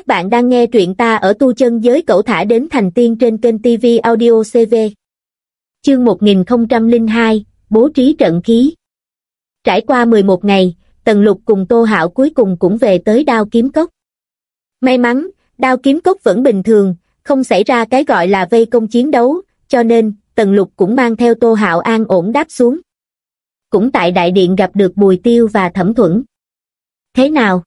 Các bạn đang nghe truyện ta ở tu chân giới cẩu thả đến thành tiên trên kênh TV Audio CV. Chương 1002, Bố trí trận khí. Trải qua 11 ngày, Tần Lục cùng Tô Hạo cuối cùng cũng về tới đao kiếm cốc. May mắn, đao kiếm cốc vẫn bình thường, không xảy ra cái gọi là vây công chiến đấu, cho nên, Tần Lục cũng mang theo Tô Hạo an ổn đáp xuống. Cũng tại đại điện gặp được Bùi Tiêu và Thẩm Thuẫn. Thế nào?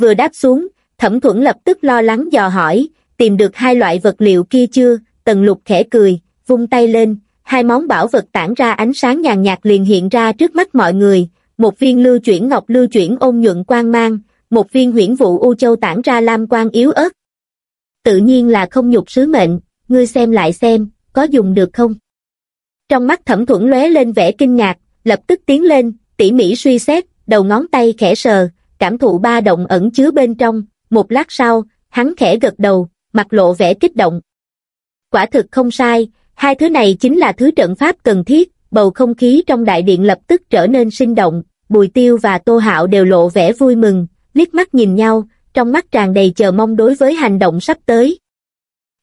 Vừa đáp xuống, Thẩm Thuẫn lập tức lo lắng dò hỏi, tìm được hai loại vật liệu kia chưa, Tần Lục khẽ cười, vung tay lên, hai món bảo vật tản ra ánh sáng nhàn nhạt liền hiện ra trước mắt mọi người, một viên lưu chuyển ngọc lưu chuyển ôn nhuận quang mang, một viên huyễn vụ u châu tản ra lam quang yếu ớt. Tự nhiên là không nhục sứ mệnh, ngươi xem lại xem, có dùng được không? Trong mắt thẩm thuẫn lóe lên vẻ kinh ngạc, lập tức tiến lên, tỉ mỉ suy xét, đầu ngón tay khẽ sờ, cảm thụ ba động ẩn chứa bên trong, một lát sau, hắn khẽ gật đầu, mặt lộ vẻ kích động. Quả thực không sai, hai thứ này chính là thứ trận pháp cần thiết, bầu không khí trong đại điện lập tức trở nên sinh động, Bùi Tiêu và Tô Hạo đều lộ vẻ vui mừng, liếc mắt nhìn nhau, trong mắt tràn đầy chờ mong đối với hành động sắp tới.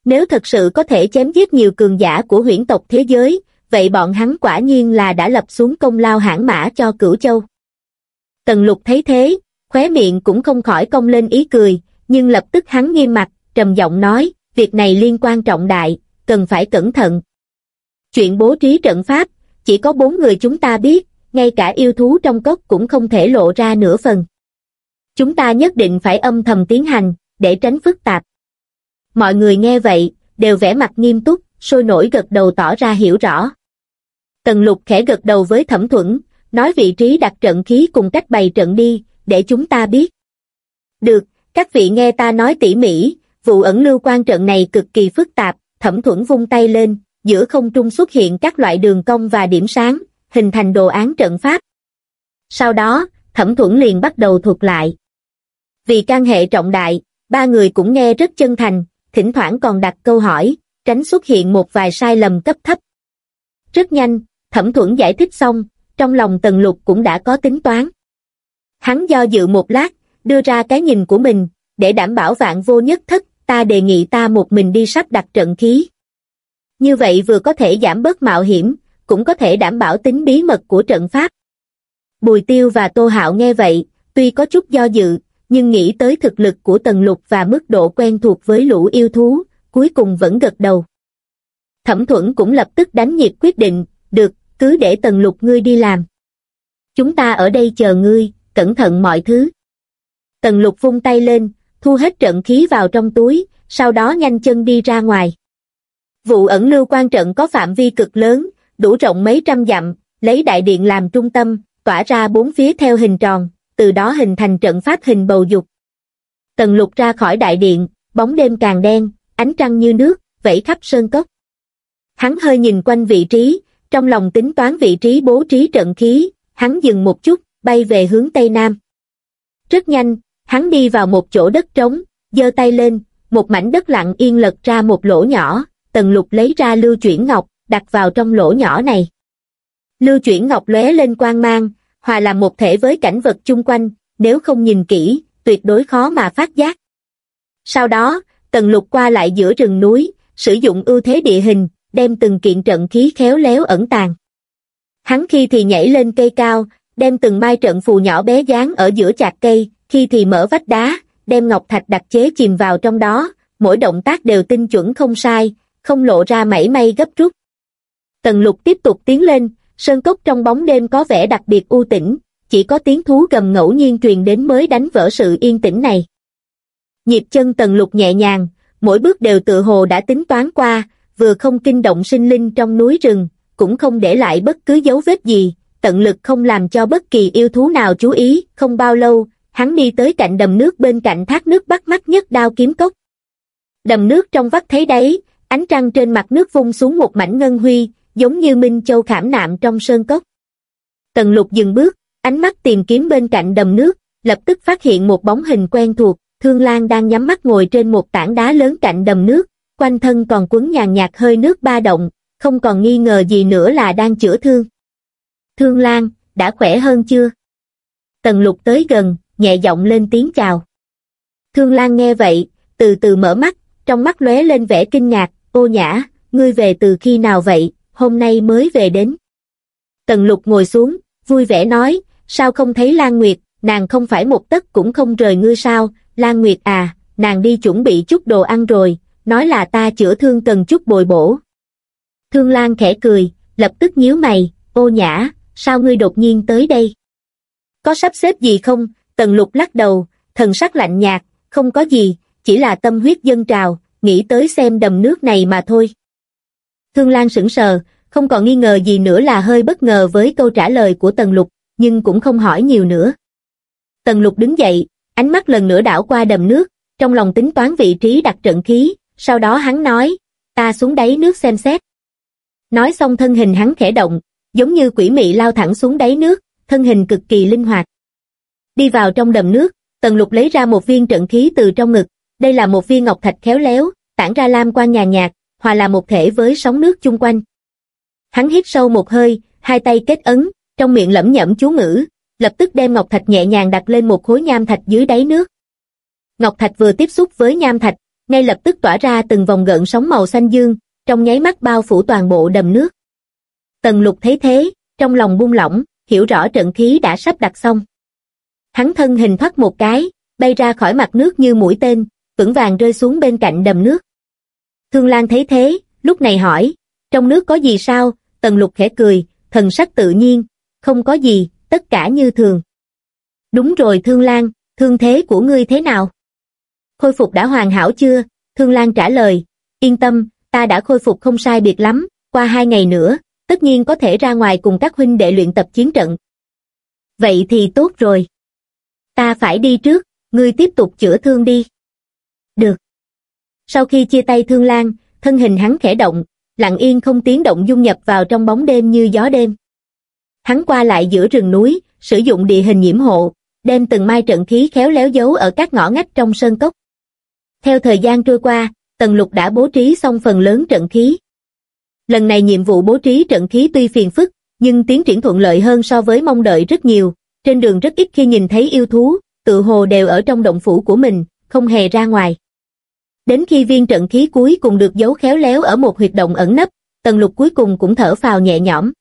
Nếu thật sự có thể chém giết nhiều cường giả của huyễn tộc thế giới, vậy bọn hắn quả nhiên là đã lập xuống công lao hãn mã cho cửu châu. Tần lục thấy thế, khóe miệng cũng không khỏi cong lên ý cười, nhưng lập tức hắn nghiêm mặt, trầm giọng nói, việc này liên quan trọng đại, cần phải cẩn thận. Chuyện bố trí trận pháp, chỉ có bốn người chúng ta biết, ngay cả yêu thú trong cốc cũng không thể lộ ra nửa phần. Chúng ta nhất định phải âm thầm tiến hành, để tránh phức tạp. Mọi người nghe vậy, đều vẻ mặt nghiêm túc, sôi nổi gật đầu tỏ ra hiểu rõ. Tần lục khẽ gật đầu với thẩm thuẫn, nói vị trí đặt trận khí cùng cách bày trận đi, để chúng ta biết. Được, các vị nghe ta nói tỉ mỉ, vụ ẩn lưu quan trận này cực kỳ phức tạp, thẩm thuẫn vung tay lên, giữa không trung xuất hiện các loại đường cong và điểm sáng, hình thành đồ án trận pháp. Sau đó, thẩm thuẫn liền bắt đầu thuật lại. Vì can hệ trọng đại, ba người cũng nghe rất chân thành, thỉnh thoảng còn đặt câu hỏi, tránh xuất hiện một vài sai lầm cấp thấp. Rất nhanh, thẩm thuẫn giải thích xong, trong lòng tần lục cũng đã có tính toán. Hắn do dự một lát, đưa ra cái nhìn của mình, để đảm bảo vạn vô nhất thất, ta đề nghị ta một mình đi sắp đặt trận khí. Như vậy vừa có thể giảm bớt mạo hiểm, cũng có thể đảm bảo tính bí mật của trận pháp. Bùi Tiêu và Tô Hạo nghe vậy, tuy có chút do dự, nhưng nghĩ tới thực lực của Tần Lục và mức độ quen thuộc với lũ yêu thú, cuối cùng vẫn gật đầu. Thẩm Thuẫn cũng lập tức đánh nhiệt quyết định, được, cứ để Tần Lục ngươi đi làm. Chúng ta ở đây chờ ngươi, cẩn thận mọi thứ. Tần Lục vung tay lên, thu hết trận khí vào trong túi, sau đó nhanh chân đi ra ngoài. Vụ ẩn lưu quan trận có phạm vi cực lớn, đủ rộng mấy trăm dặm, lấy đại điện làm trung tâm, tỏa ra bốn phía theo hình tròn, từ đó hình thành trận pháp hình bầu dục. Tần lục ra khỏi đại điện, bóng đêm càng đen, ánh trăng như nước, vẫy khắp sơn cốc. Hắn hơi nhìn quanh vị trí, trong lòng tính toán vị trí bố trí trận khí, hắn dừng một chút, bay về hướng tây nam. Rất nhanh, hắn đi vào một chỗ đất trống, giơ tay lên, một mảnh đất lặng yên lật ra một lỗ nhỏ, tần lục lấy ra lưu chuyển ngọc, đặt vào trong lỗ nhỏ này. Lưu chuyển ngọc lóe lên quang mang, hòa làm một thể với cảnh vật chung quanh, nếu không nhìn kỹ, tuyệt đối khó mà phát giác. Sau đó, tần lục qua lại giữa rừng núi, sử dụng ưu thế địa hình, đem từng kiện trận khí khéo léo ẩn tàng. Hắn khi thì nhảy lên cây cao, đem từng mai trận phù nhỏ bé dán ở giữa chạc cây, khi thì mở vách đá, đem ngọc thạch đặc chế chìm vào trong đó, mỗi động tác đều tinh chuẩn không sai, không lộ ra mảy may gấp rút. Tần lục tiếp tục tiến lên, sơn cốc trong bóng đêm có vẻ đặc biệt u tĩnh, chỉ có tiếng thú gầm ngẫu nhiên truyền đến mới đánh vỡ sự yên tĩnh này. Nhịp chân tần lục nhẹ nhàng, mỗi bước đều tự hồ đã tính toán qua, vừa không kinh động sinh linh trong núi rừng, cũng không để lại bất cứ dấu vết gì, tận lực không làm cho bất kỳ yêu thú nào chú ý, không bao lâu, hắn đi tới cạnh đầm nước bên cạnh thác nước bắt mắt nhất đao kiếm cốc. Đầm nước trong vắt thấy đấy, ánh trăng trên mặt nước vung xuống một mảnh ngân huy, giống như Minh Châu khảm nạm trong sơn cốc. Tần lục dừng bước, ánh mắt tìm kiếm bên cạnh đầm nước, lập tức phát hiện một bóng hình quen thuộc, Thương Lan đang nhắm mắt ngồi trên một tảng đá lớn cạnh đầm nước, quanh thân còn quấn nhàn nhạt hơi nước ba động, không còn nghi ngờ gì nữa là đang chữa thương. Thương Lan, đã khỏe hơn chưa? Tần lục tới gần, nhẹ giọng lên tiếng chào. Thương Lan nghe vậy, từ từ mở mắt, trong mắt lóe lên vẻ kinh ngạc, ô nhã, ngươi về từ khi nào vậy, hôm nay mới về đến. Tần lục ngồi xuống, vui vẻ nói, sao không thấy Lan Nguyệt, nàng không phải một tấc cũng không rời ngươi sao, Lan Nguyệt à, nàng đi chuẩn bị chút đồ ăn rồi, nói là ta chữa thương cần chút bồi bổ. Thương Lan khẽ cười, lập tức nhíu mày, ô nhã, sao ngươi đột nhiên tới đây? Có sắp xếp gì không? Tần lục lắc đầu, thần sắc lạnh nhạt, không có gì, chỉ là tâm huyết dân trào, nghĩ tới xem đầm nước này mà thôi. Thương Lan sững sờ, không còn nghi ngờ gì nữa là hơi bất ngờ với câu trả lời của Tần Lục, nhưng cũng không hỏi nhiều nữa. Tần Lục đứng dậy, ánh mắt lần nữa đảo qua đầm nước, trong lòng tính toán vị trí đặt trận khí, sau đó hắn nói, ta xuống đáy nước xem xét. Nói xong thân hình hắn khẽ động, giống như quỷ mị lao thẳng xuống đáy nước, thân hình cực kỳ linh hoạt. Đi vào trong đầm nước, Tần Lục lấy ra một viên trận khí từ trong ngực, đây là một viên ngọc thạch khéo léo, tản ra lam quan nhàn nhạt, hòa là một thể với sóng nước chung quanh. Hắn hít sâu một hơi, hai tay kết ấn, trong miệng lẩm nhẩm chú ngữ, lập tức đem ngọc thạch nhẹ nhàng đặt lên một khối nham thạch dưới đáy nước. Ngọc thạch vừa tiếp xúc với nham thạch, ngay lập tức tỏa ra từng vòng gợn sóng màu xanh dương, trong nháy mắt bao phủ toàn bộ đầm nước. Tần lục thấy thế, trong lòng buông lỏng, hiểu rõ trận khí đã sắp đặt xong. Hắn thân hình thoát một cái, bay ra khỏi mặt nước như mũi tên, vững vàng rơi xuống bên cạnh đầm nước. Thương Lan thấy thế, lúc này hỏi, trong nước có gì sao? Tần lục khẽ cười, thần sắc tự nhiên, không có gì, tất cả như thường. Đúng rồi Thương Lan, thương thế của ngươi thế nào? Khôi phục đã hoàn hảo chưa? Thương Lan trả lời, yên tâm, ta đã khôi phục không sai biệt lắm, qua hai ngày nữa, tất nhiên có thể ra ngoài cùng các huynh đệ luyện tập chiến trận. Vậy thì tốt rồi. Ta phải đi trước, ngươi tiếp tục chữa thương đi. Được. Sau khi chia tay Thương Lan, thân hình hắn khẽ động, lặng yên không tiếng động dung nhập vào trong bóng đêm như gió đêm. Hắn qua lại giữa rừng núi, sử dụng địa hình nhiễm hộ, đem từng mai trận khí khéo léo giấu ở các ngõ ngách trong sơn cốc. Theo thời gian trôi qua, Tần Lục đã bố trí xong phần lớn trận khí. Lần này nhiệm vụ bố trí trận khí tuy phiền phức, nhưng tiến triển thuận lợi hơn so với mong đợi rất nhiều. Trên đường rất ít khi nhìn thấy yêu thú, tự hồ đều ở trong động phủ của mình, không hề ra ngoài. Đến khi viên trận khí cuối cùng được giấu khéo léo ở một huyệt động ẩn nấp, Tần Lục cuối cùng cũng thở phào nhẹ nhõm.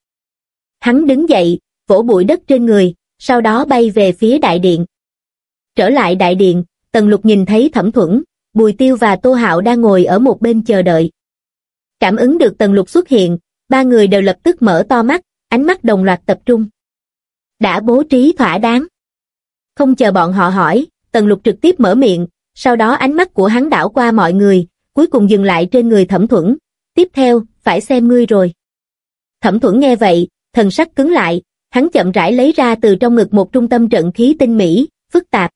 Hắn đứng dậy, vỗ bụi đất trên người, sau đó bay về phía đại điện. Trở lại đại điện, Tần Lục nhìn thấy Thẩm Thuẫn, Bùi Tiêu và Tô Hạo đang ngồi ở một bên chờ đợi. Cảm ứng được Tần Lục xuất hiện, ba người đều lập tức mở to mắt, ánh mắt đồng loạt tập trung. Đã bố trí thỏa đáng. Không chờ bọn họ hỏi, Tần Lục trực tiếp mở miệng, sau đó ánh mắt của hắn đảo qua mọi người, cuối cùng dừng lại trên người Thẩm Thuẫn. Tiếp theo, phải xem ngươi rồi. Thẩm Thuẫn nghe vậy, thần sắc cứng lại, hắn chậm rãi lấy ra từ trong ngực một trung tâm trận khí tinh mỹ, phức tạp.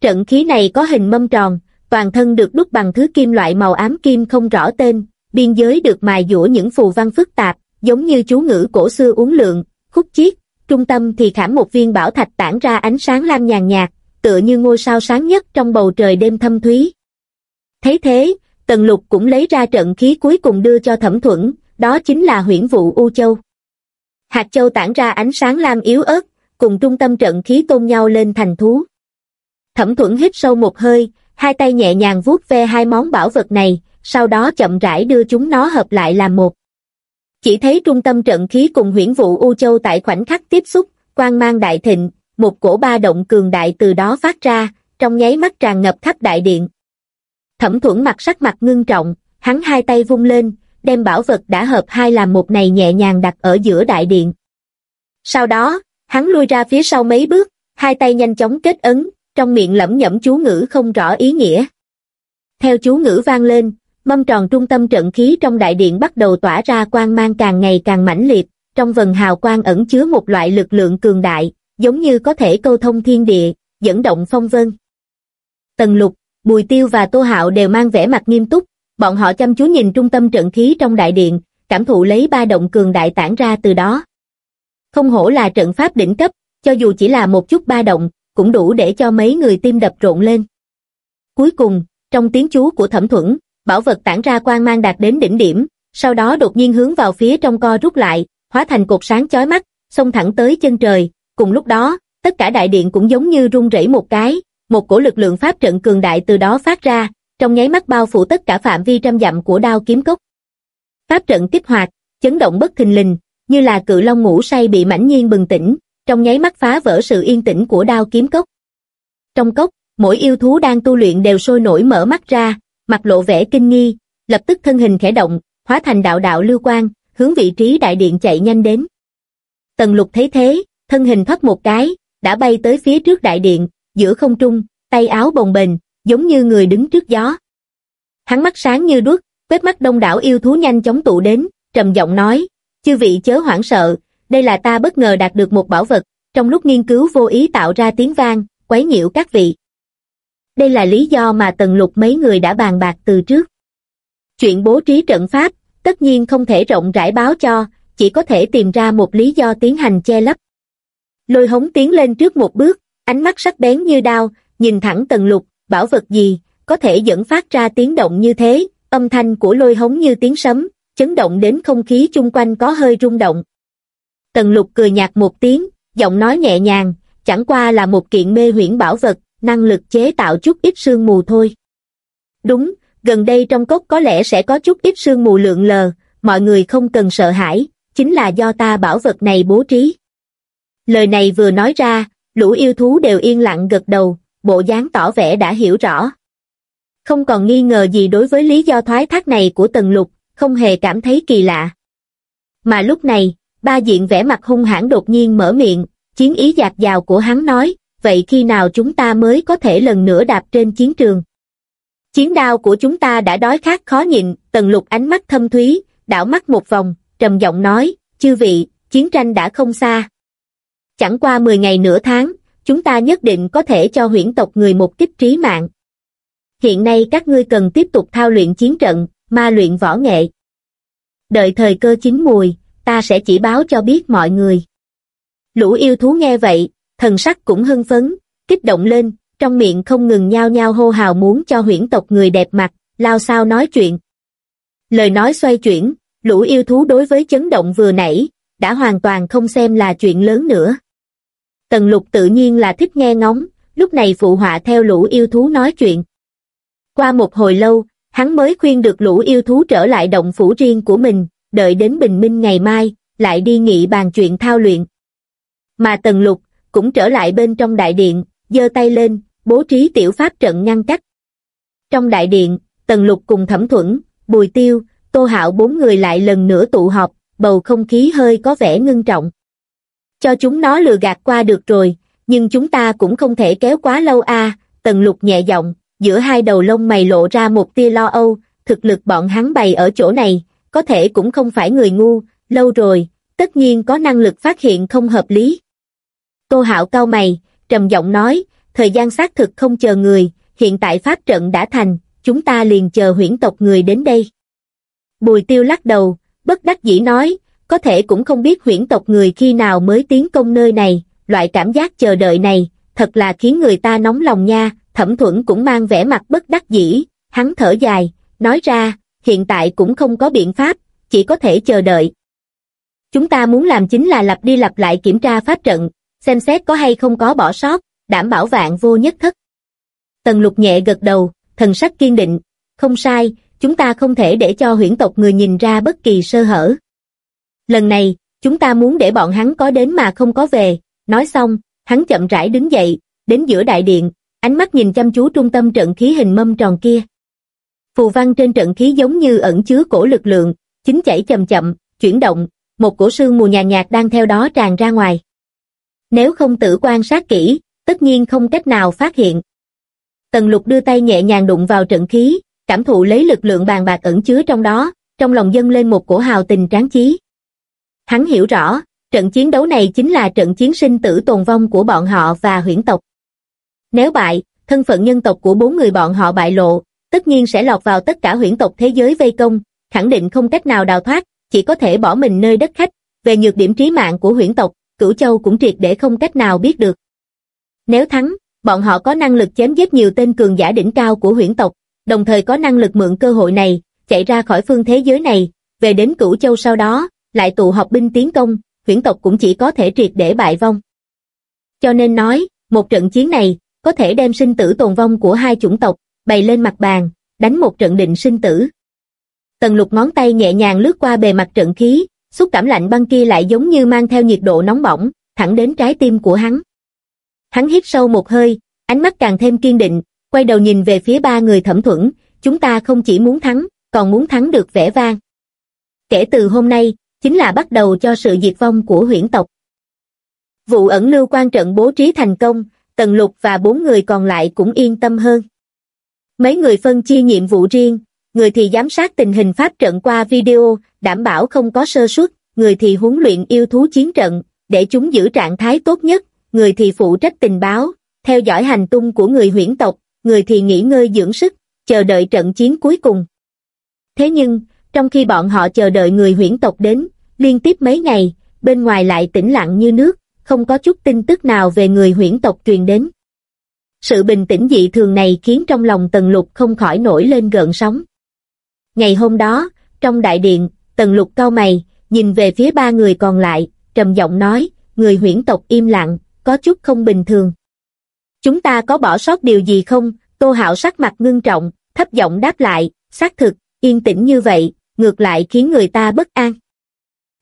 Trận khí này có hình mâm tròn, toàn thân được đúc bằng thứ kim loại màu ám kim không rõ tên, biên giới được mài dũa những phù văn phức tạp, giống như chú ngữ cổ xưa uốn lượn, khúc chiết, trung tâm thì khảm một viên bảo thạch tản ra ánh sáng lam nhàn nhạt, tựa như ngôi sao sáng nhất trong bầu trời đêm thâm thúy. Thấy thế, Tần Lục cũng lấy ra trận khí cuối cùng đưa cho Thẩm Thuẫn, đó chính là huyễn vụ U Châu. Hạt châu tản ra ánh sáng lam yếu ớt, cùng trung tâm trận khí tôn nhau lên thành thú. Thẩm Thuẫn hít sâu một hơi, hai tay nhẹ nhàng vuốt ve hai món bảo vật này, sau đó chậm rãi đưa chúng nó hợp lại làm một. Chỉ thấy trung tâm trận khí cùng huyễn vụ U Châu tại khoảnh khắc tiếp xúc, quang mang đại thịnh, một cổ ba động cường đại từ đó phát ra, trong nháy mắt tràn ngập khắp đại điện. Thẩm thuẫn mặt sắc mặt ngưng trọng, hắn hai tay vung lên, đem bảo vật đã hợp hai làm một này nhẹ nhàng đặt ở giữa đại điện. Sau đó, hắn lui ra phía sau mấy bước, hai tay nhanh chóng kết ấn, trong miệng lẩm nhẩm chú ngữ không rõ ý nghĩa. Theo chú ngữ vang lên, mâm tròn trung tâm trận khí trong đại điện bắt đầu tỏa ra quang mang càng ngày càng mãnh liệt, trong vần hào quang ẩn chứa một loại lực lượng cường đại, giống như có thể câu thông thiên địa, dẫn động phong vân. Tần lục, Bùi Tiêu và Tô Hạo đều mang vẻ mặt nghiêm túc, bọn họ chăm chú nhìn trung tâm trận khí trong đại điện, cảm thụ lấy ba động cường đại tản ra từ đó. Không hổ là trận pháp đỉnh cấp, cho dù chỉ là một chút ba động, cũng đủ để cho mấy người tim đập rộn lên. Cuối cùng, trong tiếng chú của thẩm thuẫn, bảo vật tản ra quang mang đạt đến đỉnh điểm, sau đó đột nhiên hướng vào phía trong co rút lại, hóa thành cột sáng chói mắt, xông thẳng tới chân trời, cùng lúc đó, tất cả đại điện cũng giống như rung rẩy một cái, một cổ lực lượng pháp trận cường đại từ đó phát ra, trong nháy mắt bao phủ tất cả phạm vi trăm dặm của đao kiếm cốc. Pháp trận kích hoạt, chấn động bất thình lình, như là cự long ngủ say bị mãnh nhiên bừng tỉnh, trong nháy mắt phá vỡ sự yên tĩnh của đao kiếm cốc. Trong cốc, mỗi yêu thú đang tu luyện đều sôi nổi mở mắt ra, mặt lộ vẻ kinh nghi, lập tức thân hình khẽ động, hóa thành đạo đạo lưu quang, hướng vị trí đại điện chạy nhanh đến. Tần lục thấy thế, thân hình thoát một cái, đã bay tới phía trước đại điện, giữa không trung, tay áo bồng bềnh, giống như người đứng trước gió. Hắn mắt sáng như đuốc, quét mắt đông đảo yêu thú nhanh chóng tụ đến, trầm giọng nói, chư vị chớ hoảng sợ, đây là ta bất ngờ đạt được một bảo vật, trong lúc nghiên cứu vô ý tạo ra tiếng vang, quấy nhiễu các vị. Đây là lý do mà tần lục mấy người đã bàn bạc từ trước. Chuyện bố trí trận pháp, tất nhiên không thể rộng rãi báo cho, chỉ có thể tìm ra một lý do tiến hành che lấp. Lôi hống tiến lên trước một bước, ánh mắt sắc bén như đao, nhìn thẳng tần lục, bảo vật gì, có thể dẫn phát ra tiếng động như thế, âm thanh của lôi hống như tiếng sấm, chấn động đến không khí chung quanh có hơi rung động. Tần lục cười nhạt một tiếng, giọng nói nhẹ nhàng, chẳng qua là một kiện mê huyễn bảo vật, năng lực chế tạo chút ít sương mù thôi. Đúng, gần đây trong cốc có lẽ sẽ có chút ít sương mù lượng lờ, mọi người không cần sợ hãi, chính là do ta bảo vật này bố trí. Lời này vừa nói ra, lũ yêu thú đều yên lặng gật đầu, bộ dáng tỏ vẻ đã hiểu rõ. Không còn nghi ngờ gì đối với lý do thoái thác này của Tần Lục, không hề cảm thấy kỳ lạ. Mà lúc này, ba diện vẻ mặt hung hãn đột nhiên mở miệng, chiến ý dạt dào của hắn nói, vậy khi nào chúng ta mới có thể lần nữa đạp trên chiến trường? Chiến đao của chúng ta đã đói khát khó nhịn, Tần Lục ánh mắt thâm thúy, đảo mắt một vòng, trầm giọng nói, chư vị, chiến tranh đã không xa. Chẳng qua 10 ngày nửa tháng, chúng ta nhất định có thể cho huyễn tộc người một kích trí mạng. Hiện nay các ngươi cần tiếp tục thao luyện chiến trận, ma luyện võ nghệ. Đợi thời cơ chín mùi, ta sẽ chỉ báo cho biết mọi người. Lũ yêu thú nghe vậy, thần sắc cũng hưng phấn, kích động lên, trong miệng không ngừng nhao nhao hô hào muốn cho huyễn tộc người đẹp mặt, lao sao nói chuyện. Lời nói xoay chuyển, lũ yêu thú đối với chấn động vừa nãy, đã hoàn toàn không xem là chuyện lớn nữa. Tần lục tự nhiên là thích nghe ngóng, lúc này phụ họa theo lũ yêu thú nói chuyện. Qua một hồi lâu, hắn mới khuyên được lũ yêu thú trở lại động phủ riêng của mình, đợi đến bình minh ngày mai, lại đi nghị bàn chuyện thao luyện. Mà tần lục, cũng trở lại bên trong đại điện, giơ tay lên, bố trí tiểu pháp trận ngăn cách. Trong đại điện, tần lục cùng thẩm thuẫn, bùi tiêu, tô hạo bốn người lại lần nữa tụ họp, bầu không khí hơi có vẻ ngưng trọng. Cho chúng nó lừa gạt qua được rồi, nhưng chúng ta cũng không thể kéo quá lâu a tần lục nhẹ giọng, giữa hai đầu lông mày lộ ra một tia lo âu, thực lực bọn hắn bày ở chỗ này, có thể cũng không phải người ngu, lâu rồi, tất nhiên có năng lực phát hiện không hợp lý. Tô Hạo cau mày, trầm giọng nói, thời gian xác thực không chờ người, hiện tại pháp trận đã thành, chúng ta liền chờ huyễn tộc người đến đây. Bùi tiêu lắc đầu, bất đắc dĩ nói, có thể cũng không biết huyễn tộc người khi nào mới tiến công nơi này, loại cảm giác chờ đợi này, thật là khiến người ta nóng lòng nha, thẩm thuẫn cũng mang vẻ mặt bất đắc dĩ, hắn thở dài, nói ra, hiện tại cũng không có biện pháp, chỉ có thể chờ đợi. Chúng ta muốn làm chính là lặp đi lặp lại kiểm tra pháp trận, xem xét có hay không có bỏ sót, đảm bảo vạn vô nhất thất. Tần lục nhẹ gật đầu, thần sắc kiên định, không sai, chúng ta không thể để cho huyễn tộc người nhìn ra bất kỳ sơ hở. Lần này, chúng ta muốn để bọn hắn có đến mà không có về, nói xong, hắn chậm rãi đứng dậy, đến giữa đại điện, ánh mắt nhìn chăm chú trung tâm trận khí hình mâm tròn kia. Phù văn trên trận khí giống như ẩn chứa cổ lực lượng, chính chảy chậm chậm, chuyển động, một cổ sương mù nhàn nhạt đang theo đó tràn ra ngoài. Nếu không tự quan sát kỹ, tất nhiên không cách nào phát hiện. Tần lục đưa tay nhẹ nhàng đụng vào trận khí, cảm thụ lấy lực lượng bàn bạc ẩn chứa trong đó, trong lòng dâng lên một cổ hào tình tráng chí. Hắn hiểu rõ, trận chiến đấu này chính là trận chiến sinh tử tồn vong của bọn họ và huyễn tộc. Nếu bại, thân phận nhân tộc của bốn người bọn họ bại lộ, tất nhiên sẽ lọt vào tất cả huyễn tộc thế giới vây công, khẳng định không cách nào đào thoát, chỉ có thể bỏ mình nơi đất khách. Về nhược điểm trí mạng của huyễn tộc, Cửu Châu cũng triệt để không cách nào biết được. Nếu thắng, bọn họ có năng lực chém giết nhiều tên cường giả đỉnh cao của huyễn tộc, đồng thời có năng lực mượn cơ hội này, chạy ra khỏi phương thế giới này, về đến Cửu Châu sau đó, lại tụ họp binh tiến công, huyễn tộc cũng chỉ có thể triệt để bại vong. Cho nên nói, một trận chiến này, có thể đem sinh tử tồn vong của hai chủng tộc, bày lên mặt bàn, đánh một trận định sinh tử. Tần lục ngón tay nhẹ nhàng lướt qua bề mặt trận khí, xúc cảm lạnh băng kia lại giống như mang theo nhiệt độ nóng bỏng, thẳng đến trái tim của hắn. Hắn hít sâu một hơi, ánh mắt càng thêm kiên định, quay đầu nhìn về phía ba người thẩm thuẫn, chúng ta không chỉ muốn thắng, còn muốn thắng được vẻ vang. Kể từ hôm nay, chính là bắt đầu cho sự diệt vong của huyễn tộc. Vụ ẩn lưu quan trận bố trí thành công, Tần Lục và bốn người còn lại cũng yên tâm hơn. Mấy người phân chia nhiệm vụ riêng, người thì giám sát tình hình pháp trận qua video, đảm bảo không có sơ suất, người thì huấn luyện yêu thú chiến trận, để chúng giữ trạng thái tốt nhất, người thì phụ trách tình báo, theo dõi hành tung của người huyễn tộc, người thì nghỉ ngơi dưỡng sức, chờ đợi trận chiến cuối cùng. Thế nhưng, trong khi bọn họ chờ đợi người huyễn tộc đến, liên tiếp mấy ngày, bên ngoài lại tĩnh lặng như nước, không có chút tin tức nào về người huyễn tộc truyền đến. Sự bình tĩnh dị thường này khiến trong lòng Tần Lục không khỏi nổi lên gợn sóng. Ngày hôm đó, trong đại điện, Tần Lục cau mày, nhìn về phía ba người còn lại, trầm giọng nói, người huyễn tộc im lặng, có chút không bình thường. Chúng ta có bỏ sót điều gì không? Tô Hạo sắc mặt ngưng trọng, thấp giọng đáp lại, xác thực, yên tĩnh như vậy, ngược lại khiến người ta bất an.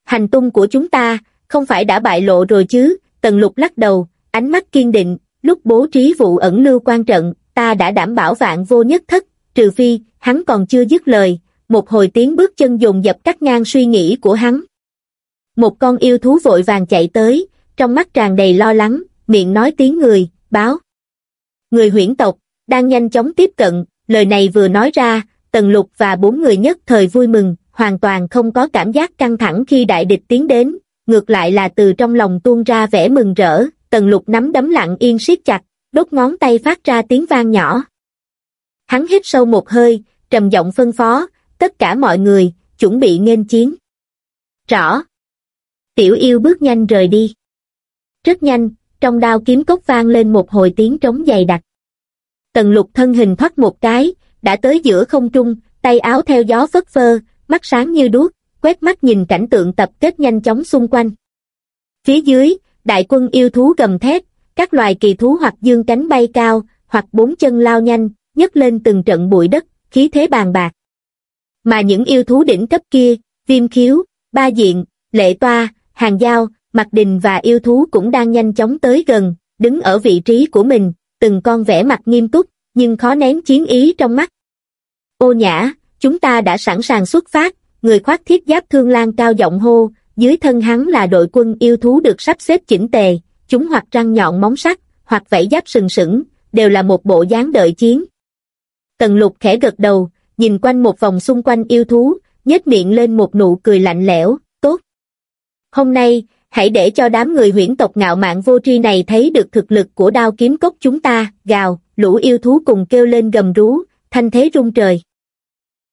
Hành tung của chúng ta, không phải đã bại lộ rồi chứ, Tần Lục lắc đầu, ánh mắt kiên định, lúc bố trí vụ ẩn lưu quan trận, ta đã đảm bảo vạn vô nhất thất, trừ phi, hắn còn chưa dứt lời, một hồi tiếng bước chân dồn dập cắt ngang suy nghĩ của hắn. Một con yêu thú vội vàng chạy tới, trong mắt tràn đầy lo lắng, miệng nói tiếng người, báo. Người huyễn tộc, đang nhanh chóng tiếp cận, lời này vừa nói ra, Tần Lục và bốn người nhất thời vui mừng, hoàn toàn không có cảm giác căng thẳng khi đại địch tiến đến, ngược lại là từ trong lòng tuôn ra vẻ mừng rỡ, Tần Lục nắm đấm lặng yên siết chặt, đốt ngón tay phát ra tiếng vang nhỏ. Hắn hít sâu một hơi, trầm giọng phân phó, tất cả mọi người, chuẩn bị nghênh chiến. Rõ. Tiểu yêu bước nhanh rời đi. Rất nhanh, trong đao kiếm cốc vang lên một hồi tiếng trống dày đặc. Tần lục thân hình thoát một cái, đã tới giữa không trung, tay áo theo gió phất phơ, mắt sáng như đuốc, quét mắt nhìn cảnh tượng tập kết nhanh chóng xung quanh. Phía dưới, đại quân yêu thú gầm thét, các loài kỳ thú hoặc dương cánh bay cao, hoặc bốn chân lao nhanh, nhấc lên từng trận bụi đất, khí thế bàn bạc. Mà những yêu thú đỉnh cấp kia, viêm khiếu, ba diện, lệ toa, hàng giao, mặt đình và yêu thú cũng đang nhanh chóng tới gần, đứng ở vị trí của mình, từng con vẻ mặt nghiêm túc, nhưng khó nén chiến ý trong mắt. Ô nhã, chúng ta đã sẵn sàng xuất phát, người khoác thiết giáp thương lan cao giọng hô, dưới thân hắn là đội quân yêu thú được sắp xếp chỉnh tề, chúng hoặc răng nhọn móng sắt, hoặc vảy giáp sừng sững, đều là một bộ dáng đợi chiến. Tần lục khẽ gật đầu, nhìn quanh một vòng xung quanh yêu thú, nhếch miệng lên một nụ cười lạnh lẽo, tốt. Hôm nay, hãy để cho đám người huyễn tộc ngạo mạn vô tri này thấy được thực lực của đao kiếm cốc chúng ta, gào, lũ yêu thú cùng kêu lên gầm rú, thanh thế rung trời.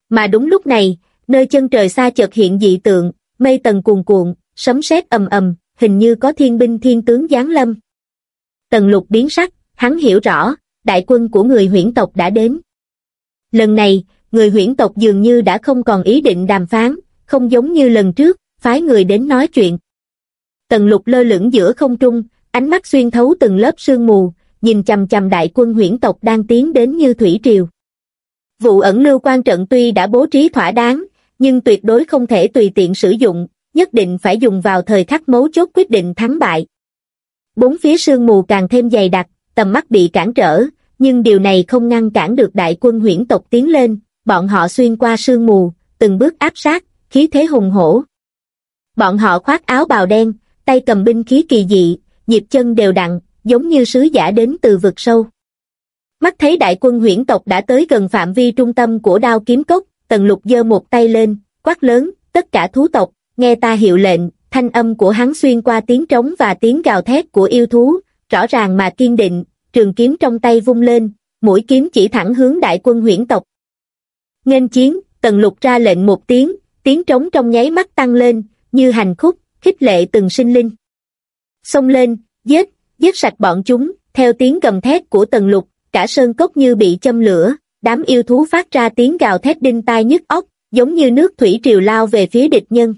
Mà đúng lúc này, nơi chân trời xa chợt hiện dị tượng, mây tầng cuồn cuộn, sấm sét ầm ầm, hình như có thiên binh thiên tướng giáng lâm. Tần lục biến sắc, hắn hiểu rõ, đại quân của người huyễn tộc đã đến. Lần này, người huyễn tộc dường như đã không còn ý định đàm phán, không giống như lần trước, phái người đến nói chuyện. Tần lục lơ lửng giữa không trung, ánh mắt xuyên thấu từng lớp sương mù, nhìn chầm chầm đại quân huyễn tộc đang tiến đến như thủy triều. Vụ ẩn lưu quan trận tuy đã bố trí thỏa đáng, nhưng tuyệt đối không thể tùy tiện sử dụng, nhất định phải dùng vào thời khắc mấu chốt quyết định thắng bại. Bốn phía sương mù càng thêm dày đặc, tầm mắt bị cản trở, nhưng điều này không ngăn cản được đại quân huyễn tộc tiến lên, bọn họ xuyên qua sương mù, từng bước áp sát, khí thế hùng hổ. Bọn họ khoác áo bào đen, tay cầm binh khí kỳ dị, nhịp chân đều đặn, giống như sứ giả đến từ vực sâu. Mắt thấy đại quân huyễn tộc đã tới gần phạm vi trung tâm của đao kiếm cốc, tần lục giơ một tay lên, quát lớn, tất cả thú tộc, nghe ta hiệu lệnh, thanh âm của hắn xuyên qua tiếng trống và tiếng gào thét của yêu thú, rõ ràng mà kiên định, trường kiếm trong tay vung lên, mũi kiếm chỉ thẳng hướng đại quân huyễn tộc. Nghênh chiến, tần lục ra lệnh một tiếng, tiếng trống trong nháy mắt tăng lên, như hành khúc, khích lệ từng sinh linh. Xông lên, giết, giết sạch bọn chúng, theo tiếng gầm thét của tần lục, cả sơn cốc như bị châm lửa, đám yêu thú phát ra tiếng gào thét đinh tai nhức óc, giống như nước thủy triều lao về phía địch nhân.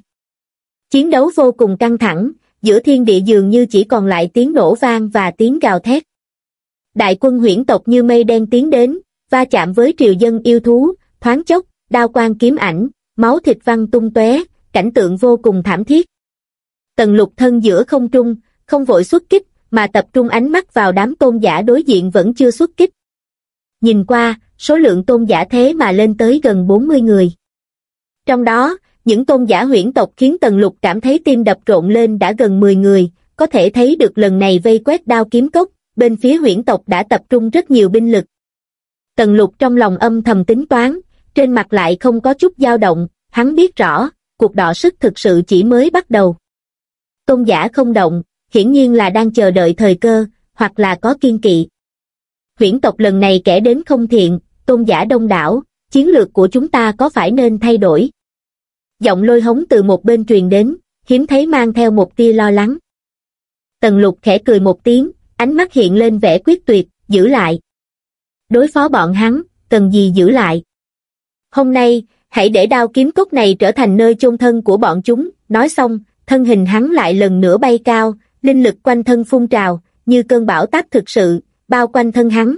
Chiến đấu vô cùng căng thẳng, giữa thiên địa dường như chỉ còn lại tiếng nổ vang và tiếng gào thét. Đại quân huyễn tộc như mây đen tiến đến, va chạm với triều dân yêu thú, thoáng chốc, đao quang kiếm ảnh, máu thịt văng tung tóe, cảnh tượng vô cùng thảm thiết. Tần lục thân giữa không trung, không vội xuất kích, mà tập trung ánh mắt vào đám tôn giả đối diện vẫn chưa xuất kích. Nhìn qua, số lượng tôn giả thế mà lên tới gần 40 người. Trong đó, những tôn giả huyễn tộc khiến Tần Lục cảm thấy tim đập rộn lên đã gần 10 người, có thể thấy được lần này vây quét đao kiếm cốc, bên phía huyễn tộc đã tập trung rất nhiều binh lực. Tần Lục trong lòng âm thầm tính toán, trên mặt lại không có chút dao động, hắn biết rõ, cuộc đọ sức thực sự chỉ mới bắt đầu. Tôn giả không động, hiển nhiên là đang chờ đợi thời cơ, hoặc là có kiên kỵ. Huyễn tộc lần này kẻ đến không thiện, tôn giả đông đảo, chiến lược của chúng ta có phải nên thay đổi? Giọng lôi hống từ một bên truyền đến, hiếm thấy mang theo một tia lo lắng. Tần lục khẽ cười một tiếng, ánh mắt hiện lên vẻ quyết tuyệt, giữ lại. Đối phó bọn hắn, cần gì giữ lại? Hôm nay, hãy để đao kiếm cốt này trở thành nơi chôn thân của bọn chúng, nói xong, thân hình hắn lại lần nữa bay cao, linh lực quanh thân phun trào, như cơn bão táp thực sự, bao quanh thân hắn.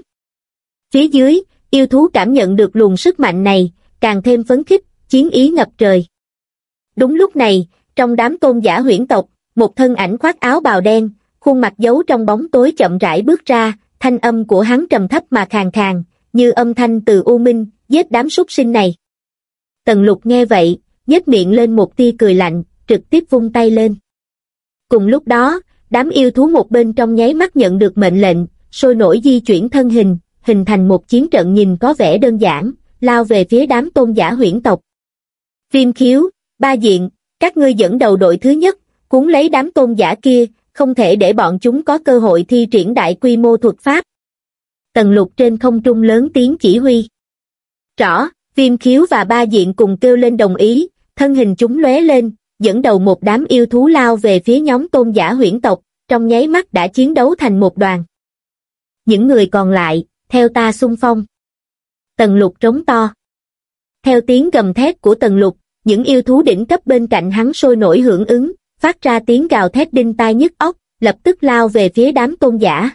Phía dưới, yêu thú cảm nhận được luồng sức mạnh này, càng thêm phấn khích, chiến ý ngập trời. Đúng lúc này, trong đám tôn giả huyễn tộc, một thân ảnh khoác áo bào đen, khuôn mặt giấu trong bóng tối chậm rãi bước ra, thanh âm của hắn trầm thấp mà khàn khàn, như âm thanh từ U Minh, giết đám súc sinh này. Tần lục nghe vậy, nhếch miệng lên một tia cười lạnh, trực tiếp vung tay lên. Cùng lúc đó, đám yêu thú một bên trong nháy mắt nhận được mệnh lệnh, sôi nổi di chuyển thân hình, hình thành một chiến trận nhìn có vẻ đơn giản, lao về phía đám tôn giả huyễn tộc. Viêm khiếu, ba diện, các ngươi dẫn đầu đội thứ nhất, cuốn lấy đám tôn giả kia, không thể để bọn chúng có cơ hội thi triển đại quy mô thuật pháp. Tần lục trên không trung lớn tiếng chỉ huy. Rõ, viêm khiếu và ba diện cùng kêu lên đồng ý, thân hình chúng lóe lên, dẫn đầu một đám yêu thú lao về phía nhóm tôn giả huyễn tộc, trong nháy mắt đã chiến đấu thành một đoàn. Những người còn lại, theo ta xung phong. Tần lục trống to. Theo tiếng gầm thét của tần lục, những yêu thú đỉnh cấp bên cạnh hắn sôi nổi hưởng ứng, phát ra tiếng gào thét đinh tai nhức óc, lập tức lao về phía đám tôn giả.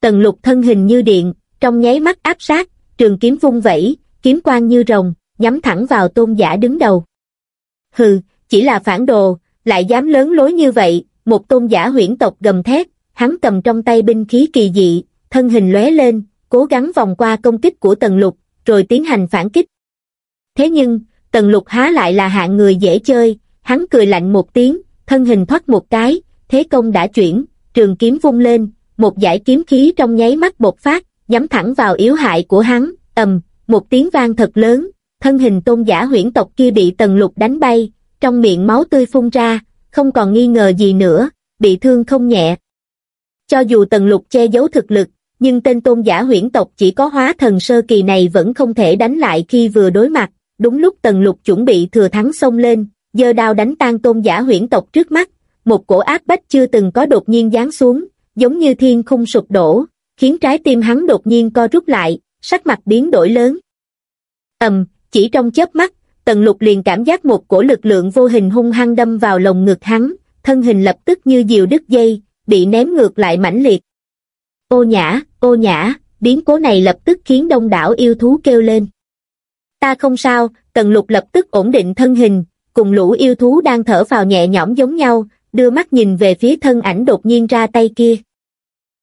Tần lục thân hình như điện, trong nháy mắt áp sát, trường kiếm vung vẩy, kiếm quang như rồng, nhắm thẳng vào tôn giả đứng đầu. Hừ, chỉ là phản đồ, lại dám lớn lối như vậy, một tôn giả huyễn tộc gầm thét, hắn cầm trong tay binh khí kỳ dị, thân hình lóe lên, cố gắng vòng qua công kích của tần lục, rồi tiến hành phản kích. Thế nhưng, tần lục há lại là hạng người dễ chơi, hắn cười lạnh một tiếng, thân hình thoát một cái, thế công đã chuyển, trường kiếm vung lên, một giải kiếm khí trong nháy mắt bột phát, nhắm thẳng vào yếu hại của hắn, ầm, một tiếng vang thật lớn, thân hình tôn giả huyễn tộc kia bị tần lục đánh bay, trong miệng máu tươi phun ra, không còn nghi ngờ gì nữa, bị thương không nhẹ. Cho dù tần lục che giấu thực lực, nhưng tên tôn giả huyễn tộc chỉ có hóa thần sơ kỳ này vẫn không thể đánh lại khi vừa đối mặt, đúng lúc tần lục chuẩn bị thừa thắng xông lên, giơ đao đánh tan tôn giả huyễn tộc trước mắt, một cổ áp bách chưa từng có đột nhiên giáng xuống, giống như thiên khung sụp đổ, khiến trái tim hắn đột nhiên co rút lại, sắc mặt biến đổi lớn. ầm, chỉ trong chớp mắt, tần lục liền cảm giác một cổ lực lượng vô hình hung hăng đâm vào lồng ngực hắn, thân hình lập tức như diều đứt dây, bị ném ngược lại mãnh liệt. Ô nhã, ô nhã, biến cố này lập tức khiến đông đảo yêu thú kêu lên. Ta không sao, tần lục lập tức ổn định thân hình, cùng lũ yêu thú đang thở vào nhẹ nhõm giống nhau, đưa mắt nhìn về phía thân ảnh đột nhiên ra tay kia.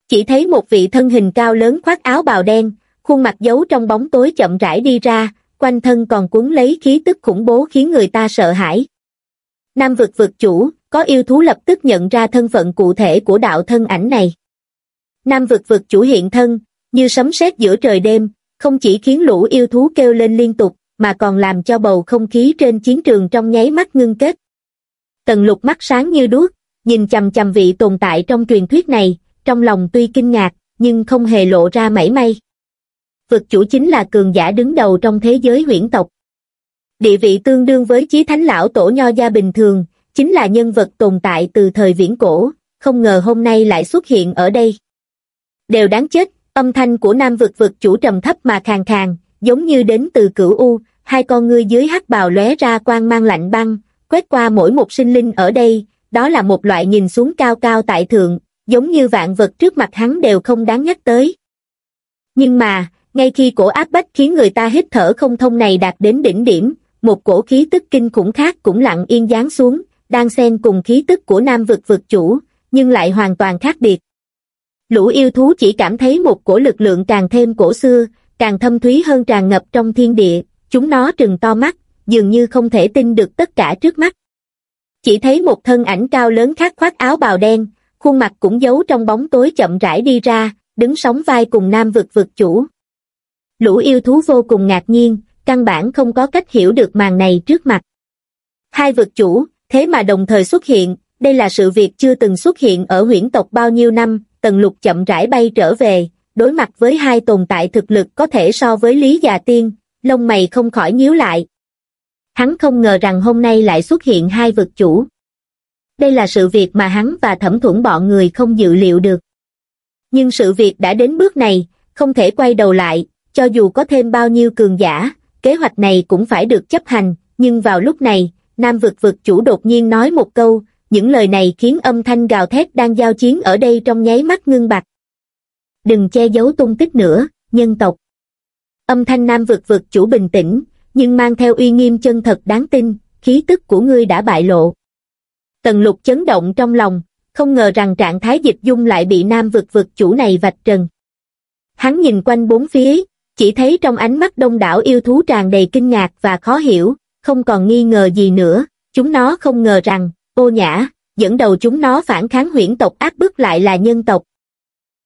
Chỉ thấy một vị thân hình cao lớn khoác áo bào đen, khuôn mặt giấu trong bóng tối chậm rãi đi ra, quanh thân còn cuốn lấy khí tức khủng bố khiến người ta sợ hãi. Nam vực vực chủ, có yêu thú lập tức nhận ra thân phận cụ thể của đạo thân ảnh này. Nam vực vực chủ hiện thân, như sấm sét giữa trời đêm, không chỉ khiến lũ yêu thú kêu lên liên tục, mà còn làm cho bầu không khí trên chiến trường trong nháy mắt ngưng kết. Tần lục mắt sáng như đuốc, nhìn chầm chầm vị tồn tại trong truyền thuyết này, trong lòng tuy kinh ngạc, nhưng không hề lộ ra mảy may. Vực chủ chính là cường giả đứng đầu trong thế giới huyễn tộc. Địa vị tương đương với chí thánh lão tổ nho gia bình thường, chính là nhân vật tồn tại từ thời viễn cổ, không ngờ hôm nay lại xuất hiện ở đây. Đều đáng chết, âm thanh của nam vực vực chủ trầm thấp mà khàn khàn, giống như đến từ cửu U, hai con ngươi dưới hắc bào lóe ra quang mang lạnh băng, quét qua mỗi một sinh linh ở đây, đó là một loại nhìn xuống cao cao tại thượng, giống như vạn vật trước mặt hắn đều không đáng nhắc tới. Nhưng mà, ngay khi cổ áp bách khiến người ta hít thở không thông này đạt đến đỉnh điểm, một cổ khí tức kinh khủng khác cũng lặng yên giáng xuống, đang xen cùng khí tức của nam vực vực chủ, nhưng lại hoàn toàn khác biệt. Lũ yêu thú chỉ cảm thấy một cổ lực lượng càng thêm cổ xưa, càng thâm thúy hơn tràn ngập trong thiên địa, chúng nó trừng to mắt, dường như không thể tin được tất cả trước mắt. Chỉ thấy một thân ảnh cao lớn khác khoác áo bào đen, khuôn mặt cũng giấu trong bóng tối chậm rãi đi ra, đứng sóng vai cùng nam vực vực chủ. Lũ yêu thú vô cùng ngạc nhiên, căn bản không có cách hiểu được màn này trước mặt. Hai vực chủ, thế mà đồng thời xuất hiện, đây là sự việc chưa từng xuất hiện ở huyễn tộc bao nhiêu năm, tần lục chậm rãi bay trở về, đối mặt với hai tồn tại thực lực có thể so với Lý Già Tiên, lông mày không khỏi nhíu lại. Hắn không ngờ rằng hôm nay lại xuất hiện hai vực chủ. Đây là sự việc mà hắn và thẩm thuẫn bọn người không dự liệu được. Nhưng sự việc đã đến bước này, không thể quay đầu lại, cho dù có thêm bao nhiêu cường giả, kế hoạch này cũng phải được chấp hành, nhưng vào lúc này, Nam vực vực chủ đột nhiên nói một câu, những lời này khiến âm thanh gào thét đang giao chiến ở đây trong nháy mắt ngưng bặt. Đừng che giấu tung tích nữa, nhân tộc. Âm thanh Nam vực vực chủ bình tĩnh, nhưng mang theo uy nghiêm chân thật đáng tin, khí tức của ngươi đã bại lộ. Tần lục chấn động trong lòng, không ngờ rằng trạng thái dịch dung lại bị Nam vực vực chủ này vạch trần. Hắn nhìn quanh bốn phía, chỉ thấy trong ánh mắt đông đảo yêu thú tràn đầy kinh ngạc và khó hiểu, không còn nghi ngờ gì nữa, chúng nó không ngờ rằng, ô nhã, dẫn đầu chúng nó phản kháng huyễn tộc áp bức lại là nhân tộc.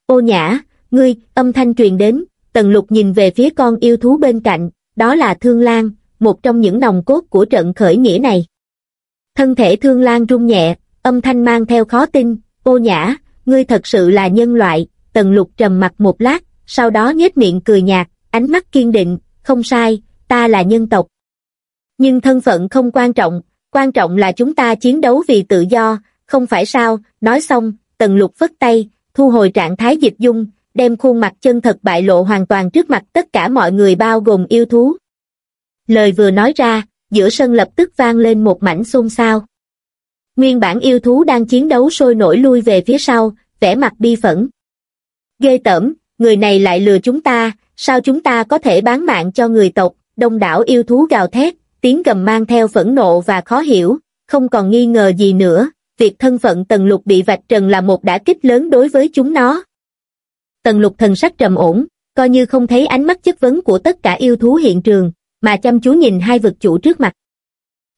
Ô nhã, ngươi, âm thanh truyền đến, tần lục nhìn về phía con yêu thú bên cạnh, đó là Thương Lan, một trong những nòng cốt của trận khởi nghĩa này. Thân thể Thương Lan rung nhẹ, âm thanh mang theo khó tin, ô nhã, ngươi thật sự là nhân loại, tần lục trầm mặt một lát, sau đó nhếch miệng cười nhạt, ánh mắt kiên định, không sai, ta là nhân tộc. Nhưng thân phận không quan trọng, quan trọng là chúng ta chiến đấu vì tự do, không phải sao, nói xong, tần lục phất tay, thu hồi trạng thái dịch dung, đem khuôn mặt chân thật bại lộ hoàn toàn trước mặt tất cả mọi người bao gồm yêu thú. Lời vừa nói ra, giữa sân lập tức vang lên một mảnh xôn xao. Nguyên bản yêu thú đang chiến đấu sôi nổi lui về phía sau, vẻ mặt bi phẫn. Ghê tởm, người này lại lừa chúng ta, sao chúng ta có thể bán mạng cho người tộc, đông đảo yêu thú gào thét, tiếng gầm mang theo phẫn nộ và khó hiểu, không còn nghi ngờ gì nữa, việc thân phận Tần Lục bị vạch trần là một đả kích lớn đối với chúng nó. Tần Lục thần sắc trầm ổn, coi như không thấy ánh mắt chất vấn của tất cả yêu thú hiện trường, mà chăm chú nhìn hai vực chủ trước mặt.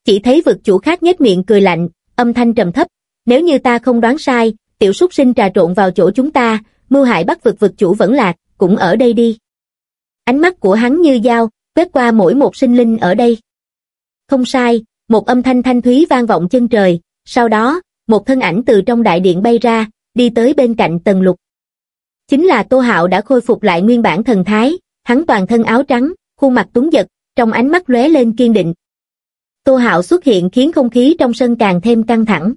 Chỉ thấy vực chủ khác nhếch miệng cười lạnh, âm thanh trầm thấp, nếu như ta không đoán sai, tiểu súc sinh trà trộn vào chỗ chúng ta, mưu hại bắt vực vực chủ vẫn lạc, cũng ở đây đi. Ánh mắt của hắn như dao, quét qua mỗi một sinh linh ở đây. Không sai, một âm thanh thanh thúy vang vọng chân trời, sau đó, một thân ảnh từ trong đại điện bay ra, đi tới bên cạnh tần lục. Chính là Tô Hạo đã khôi phục lại nguyên bản thần thái, hắn toàn thân áo trắng, khuôn mặt tuấn giật, trong ánh mắt lóe lên kiên định. Tô Hạo xuất hiện khiến không khí trong sân càng thêm căng thẳng.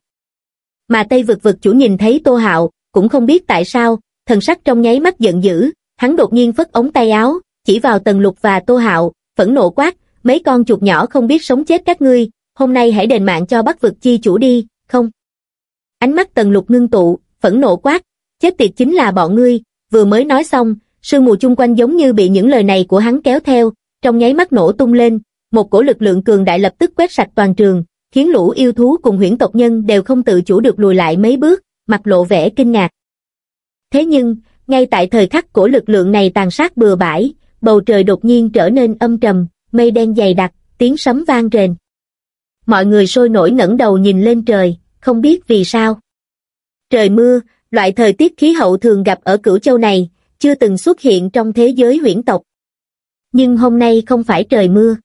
Mà Tây vực vực chủ nhìn thấy Tô Hạo, cũng không biết tại sao, thần sắc trong nháy mắt giận dữ, hắn đột nhiên phất ống tay áo, chỉ vào Tần Lục và Tô Hạo, phẫn nộ quát, mấy con chuột nhỏ không biết sống chết các ngươi, hôm nay hãy đền mạng cho bắc vực chi chủ đi, không? Ánh mắt Tần Lục ngưng tụ, phẫn nộ quát, chết tiệt chính là bọn ngươi, vừa mới nói xong, sương mù chung quanh giống như bị những lời này của hắn kéo theo, trong nháy mắt nổ tung lên, một cổ lực lượng cường đại lập tức quét sạch toàn trường, khiến lũ yêu thú cùng huyễn tộc nhân đều không tự chủ được lùi lại mấy bước, mặt lộ vẻ kinh ngạc. Thế nhưng, ngay tại thời khắc cổ lực lượng này tàn sát bừa bãi, bầu trời đột nhiên trở nên âm trầm, mây đen dày đặc, tiếng sấm vang rền. Mọi người sôi nổi ngẩng đầu nhìn lên trời, không biết vì sao. Trời mưa, loại thời tiết khí hậu thường gặp ở cửu châu này, chưa từng xuất hiện trong thế giới huyễn tộc. Nhưng hôm nay không phải trời mưa.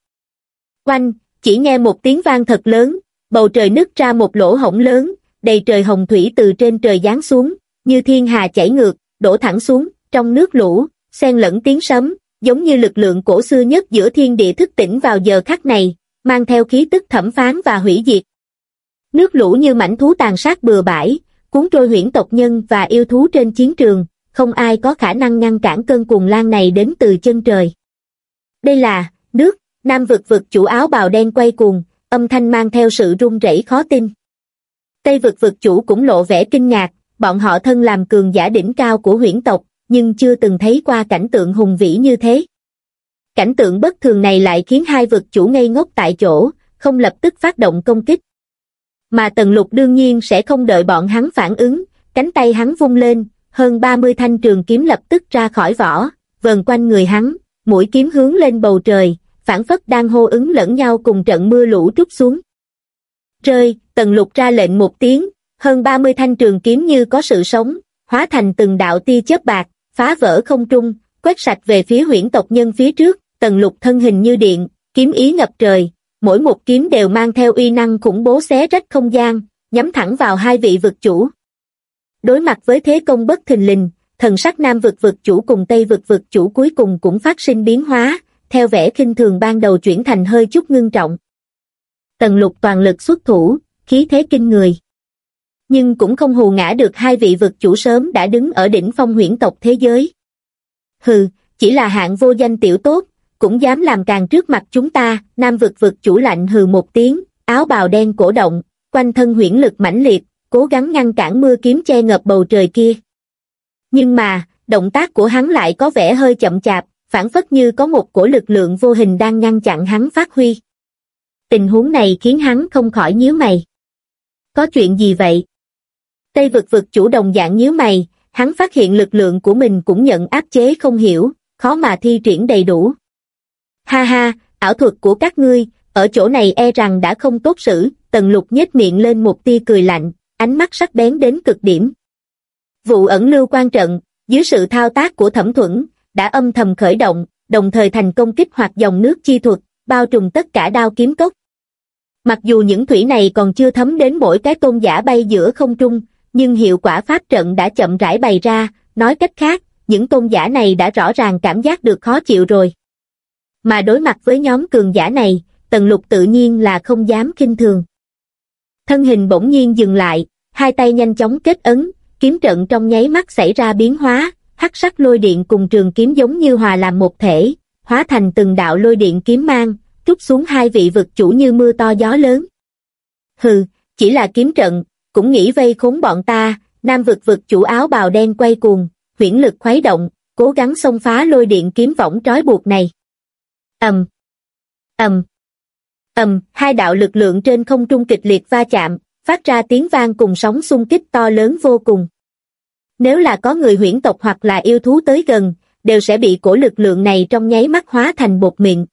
Quanh, chỉ nghe một tiếng vang thật lớn, bầu trời nứt ra một lỗ hổng lớn, đầy trời hồng thủy từ trên trời giáng xuống, như thiên hà chảy ngược, đổ thẳng xuống, trong nước lũ, xen lẫn tiếng sấm, giống như lực lượng cổ xưa nhất giữa thiên địa thức tỉnh vào giờ khắc này, mang theo khí tức thẩm phán và hủy diệt. Nước lũ như mảnh thú tàn sát bừa bãi, cuốn trôi huyễn tộc nhân và yêu thú trên chiến trường, không ai có khả năng ngăn cản cơn cuồng lan này đến từ chân trời. Đây là, nước, nam vực vực chủ áo bào đen quay cuồng, âm thanh mang theo sự run rẩy khó tin. Tây vực vực chủ cũng lộ vẻ kinh ngạc, bọn họ thân làm cường giả đỉnh cao của huyễn tộc, nhưng chưa từng thấy qua cảnh tượng hùng vĩ như thế. Cảnh tượng bất thường này lại khiến hai vực chủ ngây ngốc tại chỗ, không lập tức phát động công kích. Mà Tần Lục đương nhiên sẽ không đợi bọn hắn phản ứng, cánh tay hắn vung lên, hơn 30 thanh trường kiếm lập tức ra khỏi vỏ, vờn quanh người hắn, mũi kiếm hướng lên bầu trời, phản phất đang hô ứng lẫn nhau cùng trận mưa lũ trút xuống. Rơi, Tần Lục ra lệnh một tiếng, hơn 30 thanh trường kiếm như có sự sống, hóa thành từng đạo tia chớp bạc, phá vỡ không trung, quét sạch về phía huyễn tộc nhân phía trước, Tần Lục thân hình như điện, kiếm ý ngập trời, mỗi một kiếm đều mang theo uy năng khủng bố xé rách không gian, nhắm thẳng vào hai vị vực chủ. Đối mặt với thế công bất thình lình, thần sắc nam vực vực chủ cùng tây vực vực chủ cuối cùng cũng phát sinh biến hóa, theo vẻ khinh thường ban đầu chuyển thành hơi chút ngưng trọng. Tần lục toàn lực xuất thủ, khí thế kinh người. Nhưng cũng không hù ngã được hai vị vực chủ sớm đã đứng ở đỉnh phong huyễn tộc thế giới. Hừ, chỉ là hạng vô danh tiểu tốt, cũng dám làm càng trước mặt chúng ta, nam vực vực chủ lạnh hừ một tiếng, áo bào đen cổ động, quanh thân huyễn lực mãnh liệt, cố gắng ngăn cản mưa kiếm che ngập bầu trời kia. Nhưng mà, động tác của hắn lại có vẻ hơi chậm chạp, phản phất như có một cổ lực lượng vô hình đang ngăn chặn hắn phát huy. Tình huống này khiến hắn không khỏi nhíu mày. Có chuyện gì vậy? Tây vực vực chủ đồng dạng nhíu mày, hắn phát hiện lực lượng của mình cũng nhận áp chế không hiểu, khó mà thi triển đầy đủ. Ha ha, ảo thuật của các ngươi, ở chỗ này e rằng đã không tốt xử, tần lục nhếch miệng lên một tia cười lạnh, ánh mắt sắc bén đến cực điểm. Vụ ẩn lưu quan trận, dưới sự thao tác của thẩm thuẫn, đã âm thầm khởi động, đồng thời thành công kích hoạt dòng nước chi thuật, bao trùm tất cả đao kiếm cốc. Mặc dù những thủy này còn chưa thấm đến mỗi cái tôn giả bay giữa không trung, nhưng hiệu quả pháp trận đã chậm rãi bày ra, nói cách khác, những tôn giả này đã rõ ràng cảm giác được khó chịu rồi. Mà đối mặt với nhóm cường giả này, Tần Lục tự nhiên là không dám kinh thường. Thân hình bỗng nhiên dừng lại, hai tay nhanh chóng kết ấn, kiếm trận trong nháy mắt xảy ra biến hóa, hắc sắc lôi điện cùng trường kiếm giống như hòa làm một thể, hóa thành từng đạo lôi điện kiếm mang, trút xuống hai vị vực chủ như mưa to gió lớn. Hừ, chỉ là kiếm trận, cũng nghĩ vây khốn bọn ta, nam vực vực chủ áo bào đen quay cuồng, huyễn lực khuấy động, cố gắng xông phá lôi điện kiếm võng trói buộc này ầm, ầm, ầm, hai đạo lực lượng trên không trung kịch liệt va chạm, phát ra tiếng vang cùng sóng xung kích to lớn vô cùng. Nếu là có người huyễn tộc hoặc là yêu thú tới gần, đều sẽ bị cổ lực lượng này trong nháy mắt hóa thành bột miệng.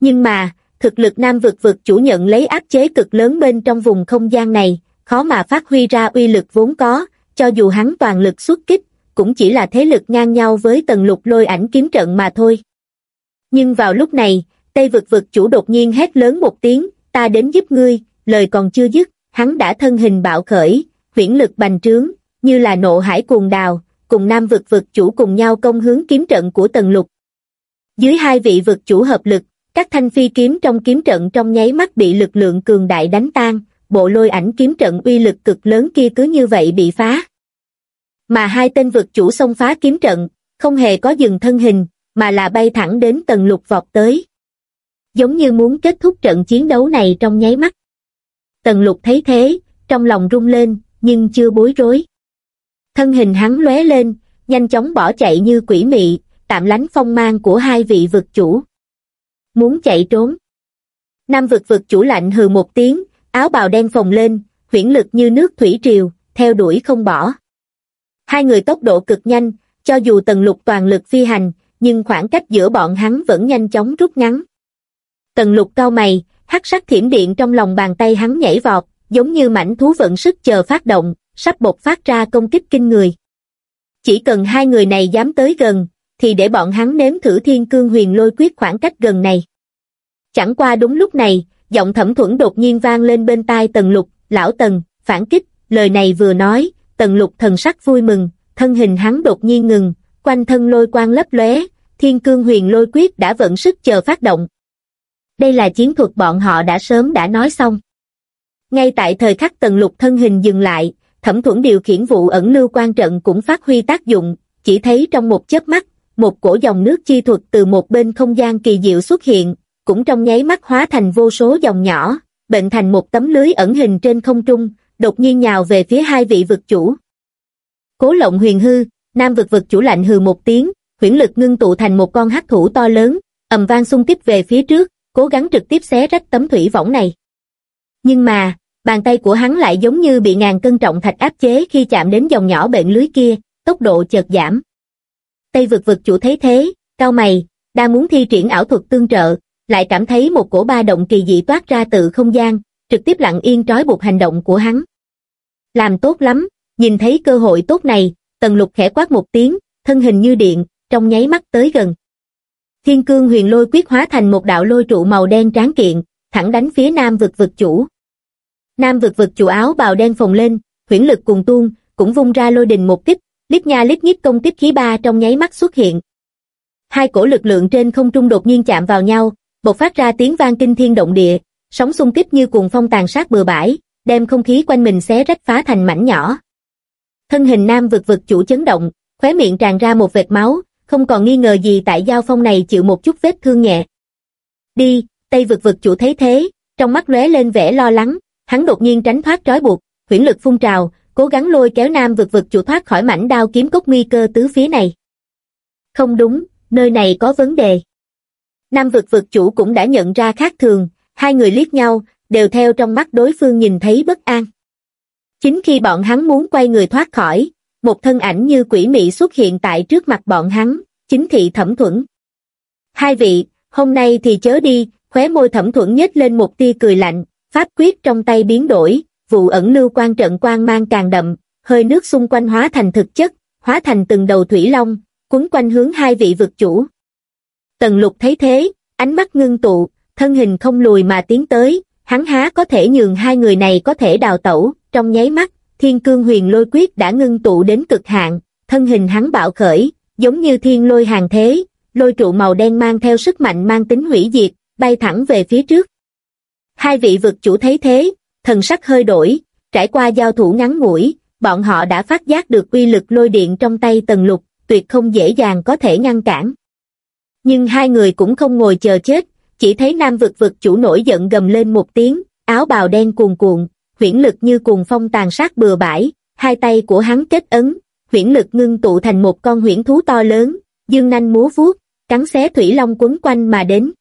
Nhưng mà, thực lực nam vực vực chủ nhận lấy áp chế cực lớn bên trong vùng không gian này, khó mà phát huy ra uy lực vốn có, cho dù hắn toàn lực xuất kích, cũng chỉ là thế lực ngang nhau với tầng lục lôi ảnh kiếm trận mà thôi. Nhưng vào lúc này, Tây vực vực chủ đột nhiên hét lớn một tiếng, ta đến giúp ngươi, lời còn chưa dứt, hắn đã thân hình bạo khởi, huyển lực bành trướng, như là nộ hải cuồng đào, cùng nam vực vực chủ cùng nhau công hướng kiếm trận của tần lục. Dưới hai vị vực chủ hợp lực, các thanh phi kiếm trong kiếm trận trong nháy mắt bị lực lượng cường đại đánh tan, bộ lôi ảnh kiếm trận uy lực cực lớn kia cứ như vậy bị phá. Mà hai tên vực chủ xông phá kiếm trận, không hề có dừng thân hình, mà là bay thẳng đến tầng lục vọt tới. Giống như muốn kết thúc trận chiến đấu này trong nháy mắt. Tần lục thấy thế, trong lòng rung lên, nhưng chưa bối rối. Thân hình hắn lóe lên, nhanh chóng bỏ chạy như quỷ mị, tạm lánh phong mang của hai vị vực chủ. Muốn chạy trốn. Nam vực vực chủ lạnh hừ một tiếng, áo bào đen phồng lên, huyển lực như nước thủy triều, theo đuổi không bỏ. Hai người tốc độ cực nhanh, cho dù tần lục toàn lực phi hành, nhưng khoảng cách giữa bọn hắn vẫn nhanh chóng rút ngắn. Tần lục cao mày, hắc sắc thiểm điện trong lòng bàn tay hắn nhảy vọt, giống như mảnh thú vận sức chờ phát động, sắp bộc phát ra công kích kinh người. Chỉ cần hai người này dám tới gần, thì để bọn hắn nếm thử thiên cương huyền lôi quyết khoảng cách gần này. Chẳng qua đúng lúc này, giọng thẩm thuẫn đột nhiên vang lên bên tai tần lục, lão tần, phản kích, lời này vừa nói, tần lục thần sắc vui mừng, thân hình hắn đột nhiên ngừng, quanh thân lôi quang lấp lóe, thiên cương huyền lôi quyết đã vận sức chờ phát động. Đây là chiến thuật bọn họ đã sớm đã nói xong. Ngay tại thời khắc tần lục thân hình dừng lại, thẩm thuẫn điều khiển vụ ẩn lưu quan trận cũng phát huy tác dụng, chỉ thấy trong một chớp mắt, một cổ dòng nước chi thuật từ một bên không gian kỳ diệu xuất hiện, cũng trong nháy mắt hóa thành vô số dòng nhỏ, bệnh thành một tấm lưới ẩn hình trên không trung, đột nhiên nhào về phía hai vị vực chủ. Cố lộng huyền hư, Nam vực vực chủ lạnh hừ một tiếng, huyễn lực ngưng tụ thành một con hắc thủ to lớn, ầm vang xung kích về phía trước, cố gắng trực tiếp xé rách tấm thủy võng này. Nhưng mà, bàn tay của hắn lại giống như bị ngàn cân trọng thạch áp chế khi chạm đến dòng nhỏ bệnh lưới kia, tốc độ chợt giảm. Tây vực vực chủ thấy thế, cao mày, đang muốn thi triển ảo thuật tương trợ, lại cảm thấy một cổ ba động kỳ dị toát ra từ không gian, trực tiếp lặng yên trói buộc hành động của hắn. Làm tốt lắm, nhìn thấy cơ hội tốt này, tần lục khẽ quát một tiếng, thân hình như điện, trong nháy mắt tới gần. Thiên cương huyền lôi quyết hóa thành một đạo lôi trụ màu đen tráng kiện, thẳng đánh phía nam vực vực chủ. Nam vực vực chủ áo bào đen phồng lên, huyễn lực cùng tuôn, cũng vung ra lôi đình một kích, lít nha lít nhít công kích khí ba trong nháy mắt xuất hiện. Hai cổ lực lượng trên không trung đột nhiên chạm vào nhau, bộc phát ra tiếng vang kinh thiên động địa, sóng xung kích như cuồng phong tàn sát bừa bãi, đem không khí quanh mình xé rách phá thành mảnh nhỏ. Thân hình nam vực vực chủ chấn động, khóe miệng tràn ra một vệt máu, không còn nghi ngờ gì tại giao phong này chịu một chút vết thương nhẹ. Đi, Tây vực vực chủ thấy thế, trong mắt lóe lên vẻ lo lắng, hắn đột nhiên tránh thoát trói buộc, huyễn lực phun trào, cố gắng lôi kéo nam vực vực chủ thoát khỏi mảnh đao kiếm cốc nguy cơ tứ phía này. Không đúng, nơi này có vấn đề. Nam vực vực chủ cũng đã nhận ra khác thường, hai người liếc nhau, đều theo trong mắt đối phương nhìn thấy bất an. Chính khi bọn hắn muốn quay người thoát khỏi, một thân ảnh như quỷ mị xuất hiện tại trước mặt bọn hắn, chính thị thẩm thuẫn. Hai vị, hôm nay thì chớ đi, khóe môi thẩm thuẫn nhếch lên một tia cười lạnh, pháp quyết trong tay biến đổi, vụ ẩn lưu quan trận quang mang càng đậm, hơi nước xung quanh hóa thành thực chất, hóa thành từng đầu thủy long, quấn quanh hướng hai vị vực chủ. Tần lục thấy thế, ánh mắt ngưng tụ, thân hình không lùi mà tiến tới, hắn há có thể nhường hai người này có thể đào tẩu, trong nháy mắt, thiên cương huyền lôi quyết đã ngưng tụ đến cực hạn, thân hình hắn bạo khởi, giống như thiên lôi hàng thế, lôi trụ màu đen mang theo sức mạnh mang tính hủy diệt, bay thẳng về phía trước. Hai vị vực chủ thấy thế, thần sắc hơi đổi, trải qua giao thủ ngắn ngủi, bọn họ đã phát giác được uy lực lôi điện trong tay tần lục, tuyệt không dễ dàng có thể ngăn cản. Nhưng hai người cũng không ngồi chờ chết, chỉ thấy nam vực vực chủ nổi giận gầm lên một tiếng, áo bào đen cuồn cuộn, huyễn lực như cuồng phong tàn sát bừa bãi, hai tay của hắn kết ấn, huyễn lực ngưng tụ thành một con huyễn thú to lớn, dương nanh múa vuốt, cắn xé thủy long quấn quanh mà đến.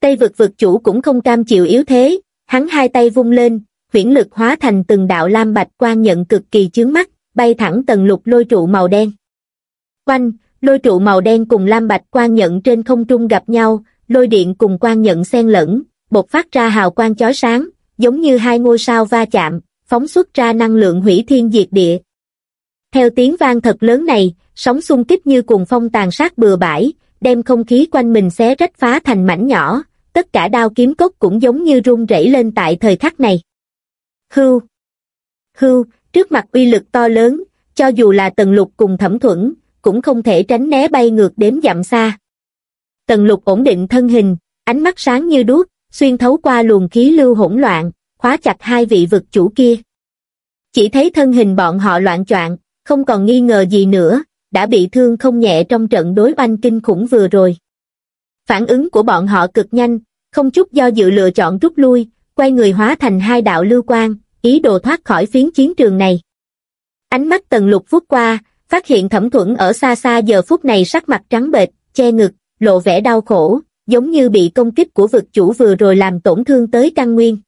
Tây vực vực chủ cũng không cam chịu yếu thế, hắn hai tay vung lên, huyễn lực hóa thành từng đạo lam bạch quan nhận cực kỳ chướng mắt, bay thẳng tầng lục lôi trụ màu đen. Quanh, lôi trụ màu đen cùng lam bạch quan nhận trên không trung gặp nhau, lôi điện cùng quan nhận xen lẫn, bộc phát ra hào quang chói sáng, giống như hai ngôi sao va chạm, phóng xuất ra năng lượng hủy thiên diệt địa. Theo tiếng vang thật lớn này, sóng xung kích như cùng phong tàn sát bừa bãi, đem không khí quanh mình xé rách phá thành mảnh nhỏ, tất cả đao kiếm cốc cũng giống như rung rẩy lên tại thời khắc này. Hưu! Hưu, trước mặt uy lực to lớn, cho dù là tần lục cùng thẩm thuẫn, cũng không thể tránh né bay ngược đếm dặm xa. Tần lục ổn định thân hình, ánh mắt sáng như đuốc, xuyên thấu qua luồng khí lưu hỗn loạn, khóa chặt hai vị vực chủ kia. Chỉ thấy thân hình bọn họ loạn choạng, không còn nghi ngờ gì nữa, đã bị thương không nhẹ trong trận đối oanh kinh khủng vừa rồi. Phản ứng của bọn họ cực nhanh, không chút do dự lựa chọn rút lui, quay người hóa thành hai đạo lưu quang, ý đồ thoát khỏi phiến chiến trường này. Ánh mắt tần lục phút qua, phát hiện thẩm thuẫn ở xa xa giờ phút này sắc mặt trắng bệch, che ngực, lộ vẻ đau khổ, giống như bị công kích của vực chủ vừa rồi làm tổn thương tới căn nguyên.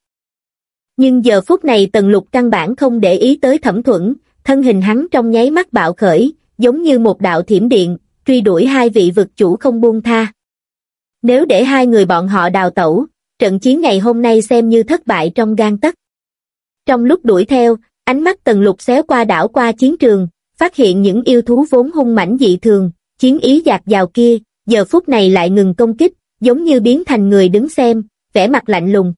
Nhưng giờ phút này tần lục căn bản không để ý tới thẩm thuẫn, thân hình hắn trong nháy mắt bạo khởi, giống như một đạo thiểm điện, truy đuổi hai vị vực chủ không buông tha. Nếu để hai người bọn họ đào tẩu, trận chiến ngày hôm nay xem như thất bại trong gan tất. Trong lúc đuổi theo, ánh mắt tần lục xéo qua đảo qua chiến trường, phát hiện những yêu thú vốn hung mãnh dị thường, chiến ý dạt dào kia, giờ phút này lại ngừng công kích, giống như biến thành người đứng xem, vẻ mặt lạnh lùng.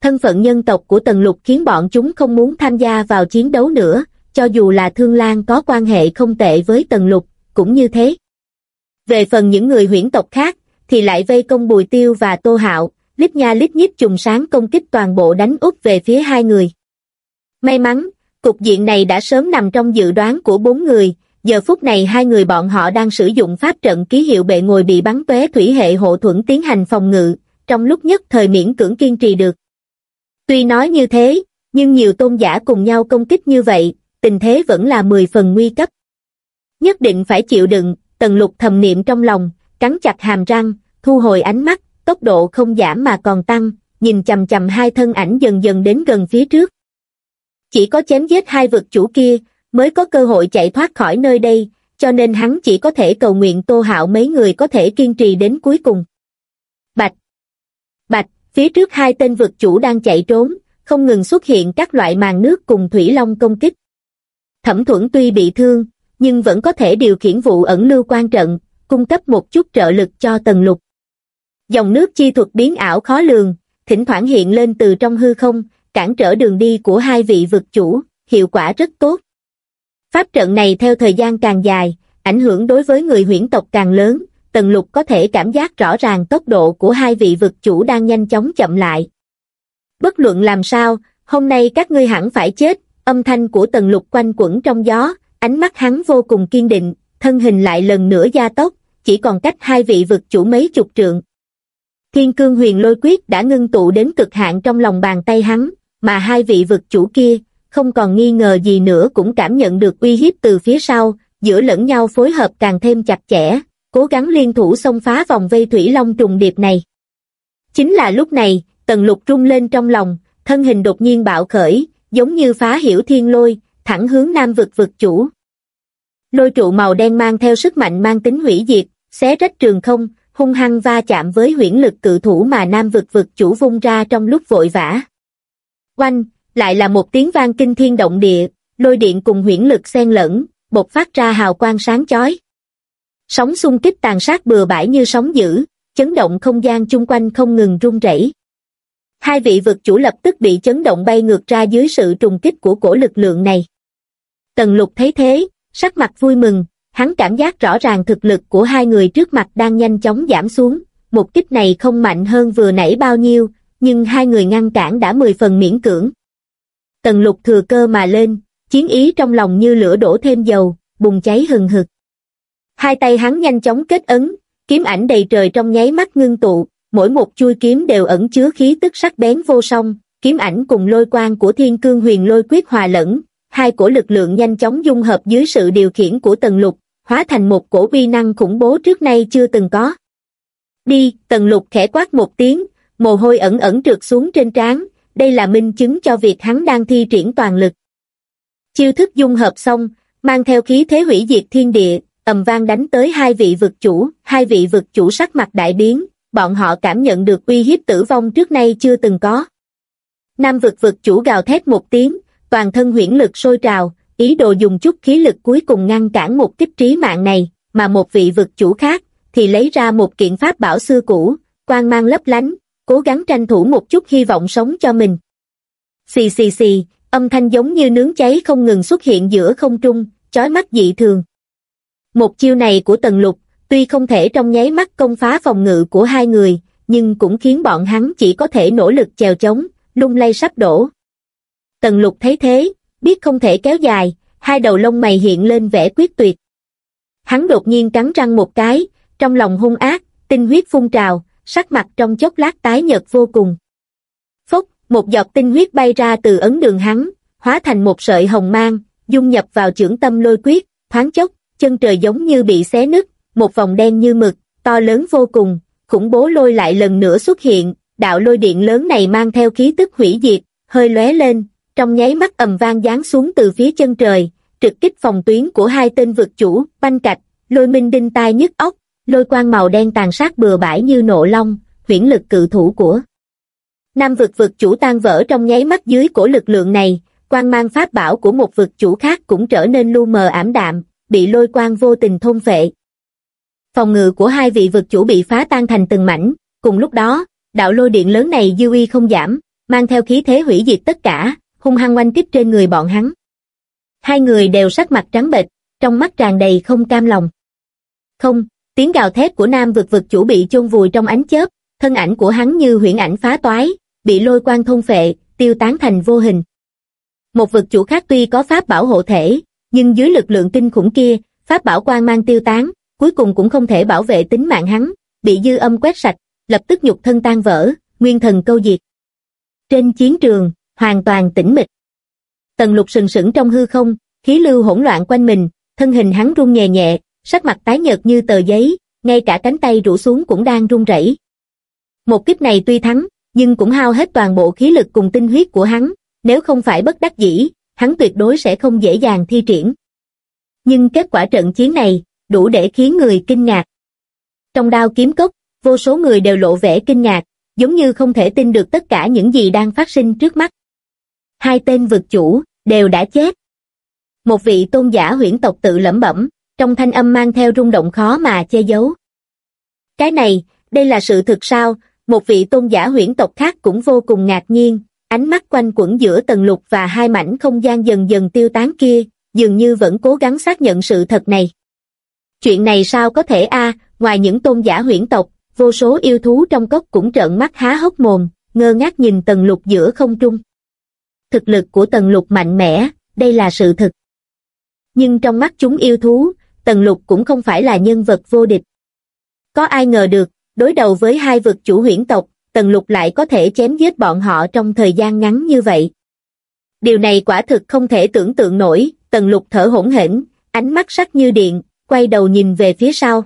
Thân phận nhân tộc của Tần Lục khiến bọn chúng không muốn tham gia vào chiến đấu nữa, cho dù là Thương Lan có quan hệ không tệ với Tần Lục, cũng như thế. Về phần những người huyễn tộc khác, thì lại vây công Bùi Tiêu và Tô Hạo, lít nha lít nhít trùng sáng công kích toàn bộ đánh úp về phía hai người. May mắn, cục diện này đã sớm nằm trong dự đoán của bốn người, giờ phút này hai người bọn họ đang sử dụng pháp trận ký hiệu bệ ngồi bị bắn tóe thủy hệ hộ thuẫn tiến hành phòng ngự, trong lúc nhất thời miễn cưỡng kiên trì được. Tuy nói như thế, nhưng nhiều tôn giả cùng nhau công kích như vậy, tình thế vẫn là 10 phần nguy cấp. Nhất định phải chịu đựng, tần lục thầm niệm trong lòng, cắn chặt hàm răng, thu hồi ánh mắt, tốc độ không giảm mà còn tăng, nhìn chầm chầm hai thân ảnh dần dần đến gần phía trước. Chỉ có chém giết hai vực chủ kia, mới có cơ hội chạy thoát khỏi nơi đây, cho nên hắn chỉ có thể cầu nguyện tô hạo mấy người có thể kiên trì đến cuối cùng. Bạch! Bạch! Phía trước hai tên vực chủ đang chạy trốn, không ngừng xuất hiện các loại màn nước cùng thủy long công kích. Thẩm thuẫn tuy bị thương, nhưng vẫn có thể điều khiển vụ ẩn lưu quan trận, cung cấp một chút trợ lực cho tần lục. Dòng nước chi thuật biến ảo khó lường, thỉnh thoảng hiện lên từ trong hư không, cản trở đường đi của hai vị vực chủ, hiệu quả rất tốt. Pháp trận này theo thời gian càng dài, ảnh hưởng đối với người huyễn tộc càng lớn, Tần Lục có thể cảm giác rõ ràng tốc độ của hai vị vực chủ đang nhanh chóng chậm lại. Bất luận làm sao, hôm nay các ngươi hẳn phải chết, âm thanh của Tần Lục quanh quẩn trong gió, ánh mắt hắn vô cùng kiên định, thân hình lại lần nữa gia tốc, chỉ còn cách hai vị vực chủ mấy chục trượng. Thiên cương huyền lôi quyết đã ngưng tụ đến cực hạn trong lòng bàn tay hắn, mà hai vị vực chủ kia, không còn nghi ngờ gì nữa cũng cảm nhận được uy hiếp từ phía sau, giữa lẫn nhau phối hợp càng thêm chặt chẽ, cố gắng liên thủ xông phá vòng vây thủy long trùng điệp này. Chính là lúc này, tần lục rung lên trong lòng, thân hình đột nhiên bạo khởi, giống như phá hiểu thiên lôi, thẳng hướng nam vực vực chủ. Lôi trụ màu đen mang theo sức mạnh mang tính hủy diệt, xé rách trường không, hung hăng va chạm với huyễn lực cự thủ mà nam vực vực chủ vung ra trong lúc vội vã. Oanh, lại là một tiếng vang kinh thiên động địa, lôi điện cùng huyễn lực xen lẫn, bộc phát ra hào quang sáng chói. Sóng xung kích tàn sát bừa bãi như sóng dữ, chấn động không gian chung quanh không ngừng rung rẩy. Hai vị vực chủ lập tức bị chấn động bay ngược ra dưới sự trùng kích của cổ lực lượng này. Tần lục thấy thế, sắc mặt vui mừng, hắn cảm giác rõ ràng thực lực của hai người trước mặt đang nhanh chóng giảm xuống, một kích này không mạnh hơn vừa nãy bao nhiêu, nhưng hai người ngăn cản đã mười phần miễn cưỡng. Tần lục thừa cơ mà lên, chiến ý trong lòng như lửa đổ thêm dầu, bùng cháy hừng hực. Hai tay hắn nhanh chóng kết ấn, kiếm ảnh đầy trời trong nháy mắt ngưng tụ, mỗi một chui kiếm đều ẩn chứa khí tức sắc bén vô song, kiếm ảnh cùng lôi quang của thiên cương huyền lôi quyết hòa lẫn, hai cổ lực lượng nhanh chóng dung hợp dưới sự điều khiển của tần lục, hóa thành một cổ uy năng khủng bố trước nay chưa từng có. Đi, tần lục khẽ quát một tiếng, mồ hôi ẩn ẩn trượt xuống trên trán, đây là minh chứng cho việc hắn đang thi triển toàn lực. Chiêu thức dung hợp xong, mang theo khí thế hủy diệt thiên địa, ầm vang đánh tới hai vị vực chủ, hai vị vực chủ sắc mặt đại biến, bọn họ cảm nhận được uy hiếp tử vong trước nay chưa từng có. Nam vực vực chủ gào thét một tiếng, toàn thân huyễn lực sôi trào, ý đồ dùng chút khí lực cuối cùng ngăn cản một kích trí mạng này, mà một vị vực chủ khác, thì lấy ra một kiện pháp bảo xưa cũ, quang mang lấp lánh, cố gắng tranh thủ một chút hy vọng sống cho mình. Xì xì xì, âm thanh giống như nướng cháy không ngừng xuất hiện giữa không trung, chói mắt dị thường. Một chiêu này của Tần Lục, tuy không thể trong nháy mắt công phá phòng ngự của hai người, nhưng cũng khiến bọn hắn chỉ có thể nỗ lực chèo chống, lung lay sắp đổ. Tần Lục thấy thế, biết không thể kéo dài, hai đầu lông mày hiện lên vẻ quyết tuyệt. Hắn đột nhiên cắn răng một cái, trong lòng hung ác, tinh huyết phun trào, sắc mặt trong chốc lát tái nhợt vô cùng. Phốc, một giọt tinh huyết bay ra từ ấn đường hắn, hóa thành một sợi hồng mang, dung nhập vào trưởng tâm lôi quyết, thoáng chốc, chân trời giống như bị xé nứt, một vòng đen như mực, to lớn vô cùng, khủng bố lôi lại lần nữa xuất hiện, đạo lôi điện lớn này mang theo khí tức hủy diệt, hơi lóe lên, trong nháy mắt ầm vang giáng xuống từ phía chân trời, trực kích phòng tuyến của hai tên vực chủ, banh cạch, lôi minh đinh tai nhức óc, lôi quang màu đen tàn sát bừa bãi như nộ long, huyễn lực cự thủ của. Nam vực vực chủ tan vỡ trong nháy mắt dưới của lực lượng này, quang mang pháp bảo của một vực chủ khác cũng trở nên lu mờ ảm đạm, bị lôi quang vô tình thôn phệ. Phòng ngự của hai vị vực chủ bị phá tan thành từng mảnh, cùng lúc đó, đạo lôi điện lớn này dư uy không giảm, mang theo khí thế hủy diệt tất cả, hung hăng oanh kích trên người bọn hắn. Hai người đều sắc mặt trắng bệch, trong mắt tràn đầy không cam lòng. Không, tiếng gào thét của nam vực vực chủ bị chôn vùi trong ánh chớp, thân ảnh của hắn như huyễn ảnh phá toái, bị lôi quang thông phệ, tiêu tán thành vô hình. Một vực chủ khác tuy có pháp bảo hộ thể, nhưng dưới lực lượng kinh khủng kia, pháp bảo quang mang tiêu tán, cuối cùng cũng không thể bảo vệ tính mạng hắn, bị dư âm quét sạch, lập tức nhục thân tan vỡ, nguyên thần câu diệt. Trên chiến trường, hoàn toàn tĩnh mịch. Tần lục sừng sững trong hư không, khí lưu hỗn loạn quanh mình, thân hình hắn run nhẹ nhẹ, sắc mặt tái nhợt như tờ giấy, ngay cả cánh tay rũ xuống cũng đang run rẩy. Một kiếp này tuy thắng, nhưng cũng hao hết toàn bộ khí lực cùng tinh huyết của hắn, nếu không phải bất đắc dĩ, hắn tuyệt đối sẽ không dễ dàng thi triển. Nhưng kết quả trận chiến này, đủ để khiến người kinh ngạc. Trong đao kiếm cốc, vô số người đều lộ vẻ kinh ngạc, giống như không thể tin được tất cả những gì đang phát sinh trước mắt. Hai tên vực chủ, đều đã chết. Một vị tôn giả huyễn tộc tự lẩm bẩm, trong thanh âm mang theo rung động khó mà che giấu. Cái này, đây là sự thực sao, một vị tôn giả huyễn tộc khác cũng vô cùng ngạc nhiên, ánh mắt quanh quẩn giữa tầng lục và hai mảnh không gian dần dần tiêu tán kia, dường như vẫn cố gắng xác nhận sự thật này. Chuyện này sao có thể a ngoài những tôn giả huyễn tộc, vô số yêu thú trong cốc cũng trợn mắt há hốc mồm, ngơ ngác nhìn tầng lục giữa không trung. Thực lực của tầng lục mạnh mẽ, đây là sự thực. Nhưng trong mắt chúng yêu thú, Tần lục cũng không phải là nhân vật vô địch. Có ai ngờ được, đối đầu với hai vực chủ huyễn tộc, tần lục lại có thể chém giết bọn họ trong thời gian ngắn như vậy. Điều này quả thực không thể tưởng tượng nổi, tần lục thở hỗn hển, ánh mắt sắc như điện, quay đầu nhìn về phía sau.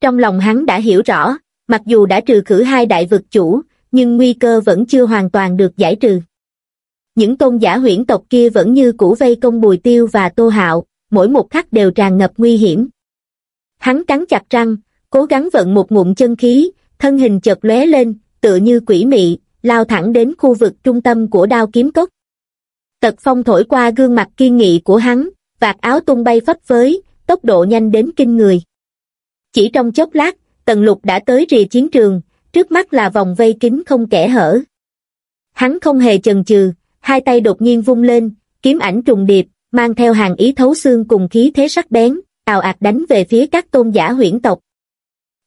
Trong lòng hắn đã hiểu rõ, mặc dù đã trừ khử hai đại vực chủ, nhưng nguy cơ vẫn chưa hoàn toàn được giải trừ. Những tôn giả huyễn tộc kia vẫn như cũ vây công bùi tiêu và tô hạo, mỗi một khắc đều tràn ngập nguy hiểm. Hắn cắn chặt răng, cố gắng vận một ngụm chân khí, thân hình chợt lóe lên, tựa như quỷ mị, lao thẳng đến khu vực trung tâm của đao kiếm cốc. Tật phong thổi qua gương mặt kiên nghị của hắn, vạt áo tung bay phấp phới, tốc độ nhanh đến kinh người. Chỉ trong chốc lát, tần lục đã tới rìa chiến trường, trước mắt là vòng vây kín không kẻ hở. Hắn không hề chần chừ, hai tay đột nhiên vung lên, kiếm ảnh trùng điệp, mang theo hàng ý thấu xương cùng khí thế sắc bén, ào ạt đánh về phía các tôn giả huyễn tộc.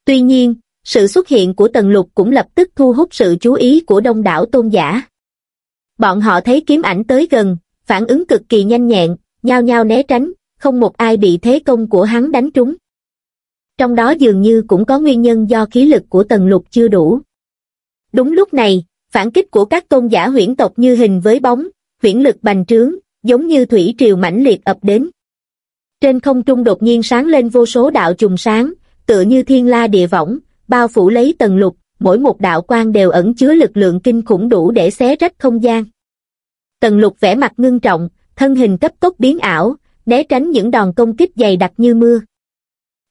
Tuy nhiên, sự xuất hiện của Tần Lục cũng lập tức thu hút sự chú ý của đông đảo tôn giả. Bọn họ thấy kiếm ảnh tới gần, phản ứng cực kỳ nhanh nhẹn, nhao nhao né tránh, không một ai bị thế công của hắn đánh trúng. Trong đó dường như cũng có nguyên nhân do khí lực của Tần Lục chưa đủ. Đúng lúc này, phản kích của các tôn giả huyễn tộc như hình với bóng, huyễn lực bành trướng, giống như thủy triều mãnh liệt ập đến. Trên không trung đột nhiên sáng lên vô số đạo trùng sáng, tựa như thiên la địa võng, bao phủ lấy tầng lục, mỗi một đạo quan đều ẩn chứa lực lượng kinh khủng đủ để xé rách không gian. Tần lục vẻ mặt ngưng trọng, thân hình cấp tốc biến ảo, né tránh những đòn công kích dày đặc như mưa.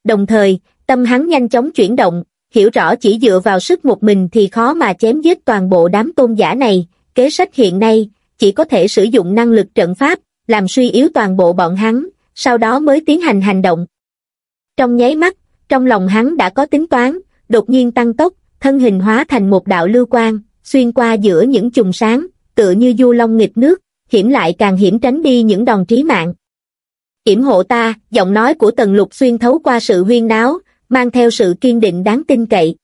Đồng thời, tâm hắn nhanh chóng chuyển động, hiểu rõ chỉ dựa vào sức một mình thì khó mà chém giết toàn bộ đám tôn giả này, kế sách hiện nay, chỉ có thể sử dụng năng lực trận pháp, làm suy yếu toàn bộ bọn hắn, sau đó mới tiến hành hành động. Trong nháy mắt, trong lòng hắn đã có tính toán, đột nhiên tăng tốc, thân hình hóa thành một đạo lưu quang, xuyên qua giữa những chùm sáng, tựa như du long nghịch nước, hiểm lại càng hiểm tránh đi những đòn trí mạng. Hiểm hộ ta, giọng nói của tần lục xuyên thấu qua sự huyên náo, mang theo sự kiên định đáng tin cậy.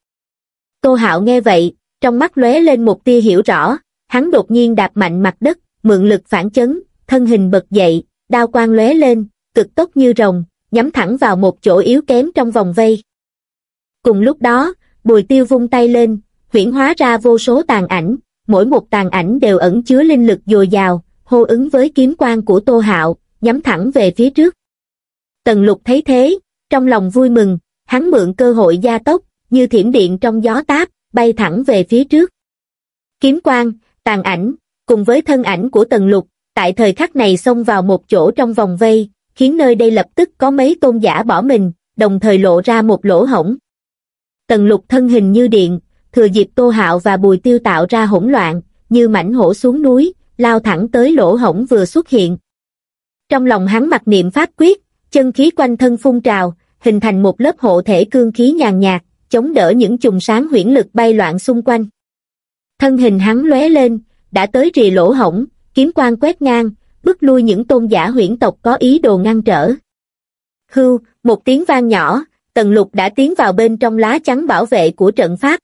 Tô Hạo nghe vậy, trong mắt lóe lên một tia hiểu rõ, hắn đột nhiên đạp mạnh mặt đất, mượn lực phản chấn, thân hình bật dậy, đao quang lóe lên, cực tốc như rồng, nhắm thẳng vào một chỗ yếu kém trong vòng vây. Cùng lúc đó, Bùi Tiêu vung tay lên, huyển hóa ra vô số tàn ảnh, mỗi một tàn ảnh đều ẩn chứa linh lực dồi dào, hô ứng với kiếm quang của Tô Hạo, nhắm thẳng về phía trước. Tần Lục thấy thế, trong lòng vui mừng, hắn mượn cơ hội gia tốc, như thiểm điện trong gió táp, bay thẳng về phía trước. Kiếm quang, tàn ảnh, cùng với thân ảnh của Tần Lục, tại thời khắc này xông vào một chỗ trong vòng vây, khiến nơi đây lập tức có mấy tôn giả bỏ mình, đồng thời lộ ra một lỗ hổng. Tần Lục thân hình như điện, thừa dịp Tô Hạo và Bùi Tiêu tạo ra hỗn loạn, như mảnh hổ xuống núi, lao thẳng tới lỗ hổng vừa xuất hiện. Trong lòng hắn mặc niệm pháp quyết, chân khí quanh thân phun trào, hình thành một lớp hộ thể cương khí nhàn nhạt, chống đỡ những chùm sáng huyễn lực bay loạn xung quanh. Thân hình hắn lóe lên, đã tới rìa lỗ hổng, kiếm quang quét ngang, bức lui những tôn giả huyễn tộc có ý đồ ngăn trở. Hưu, một tiếng vang nhỏ, Tần Lục đã tiến vào bên trong lá chắn bảo vệ của trận pháp.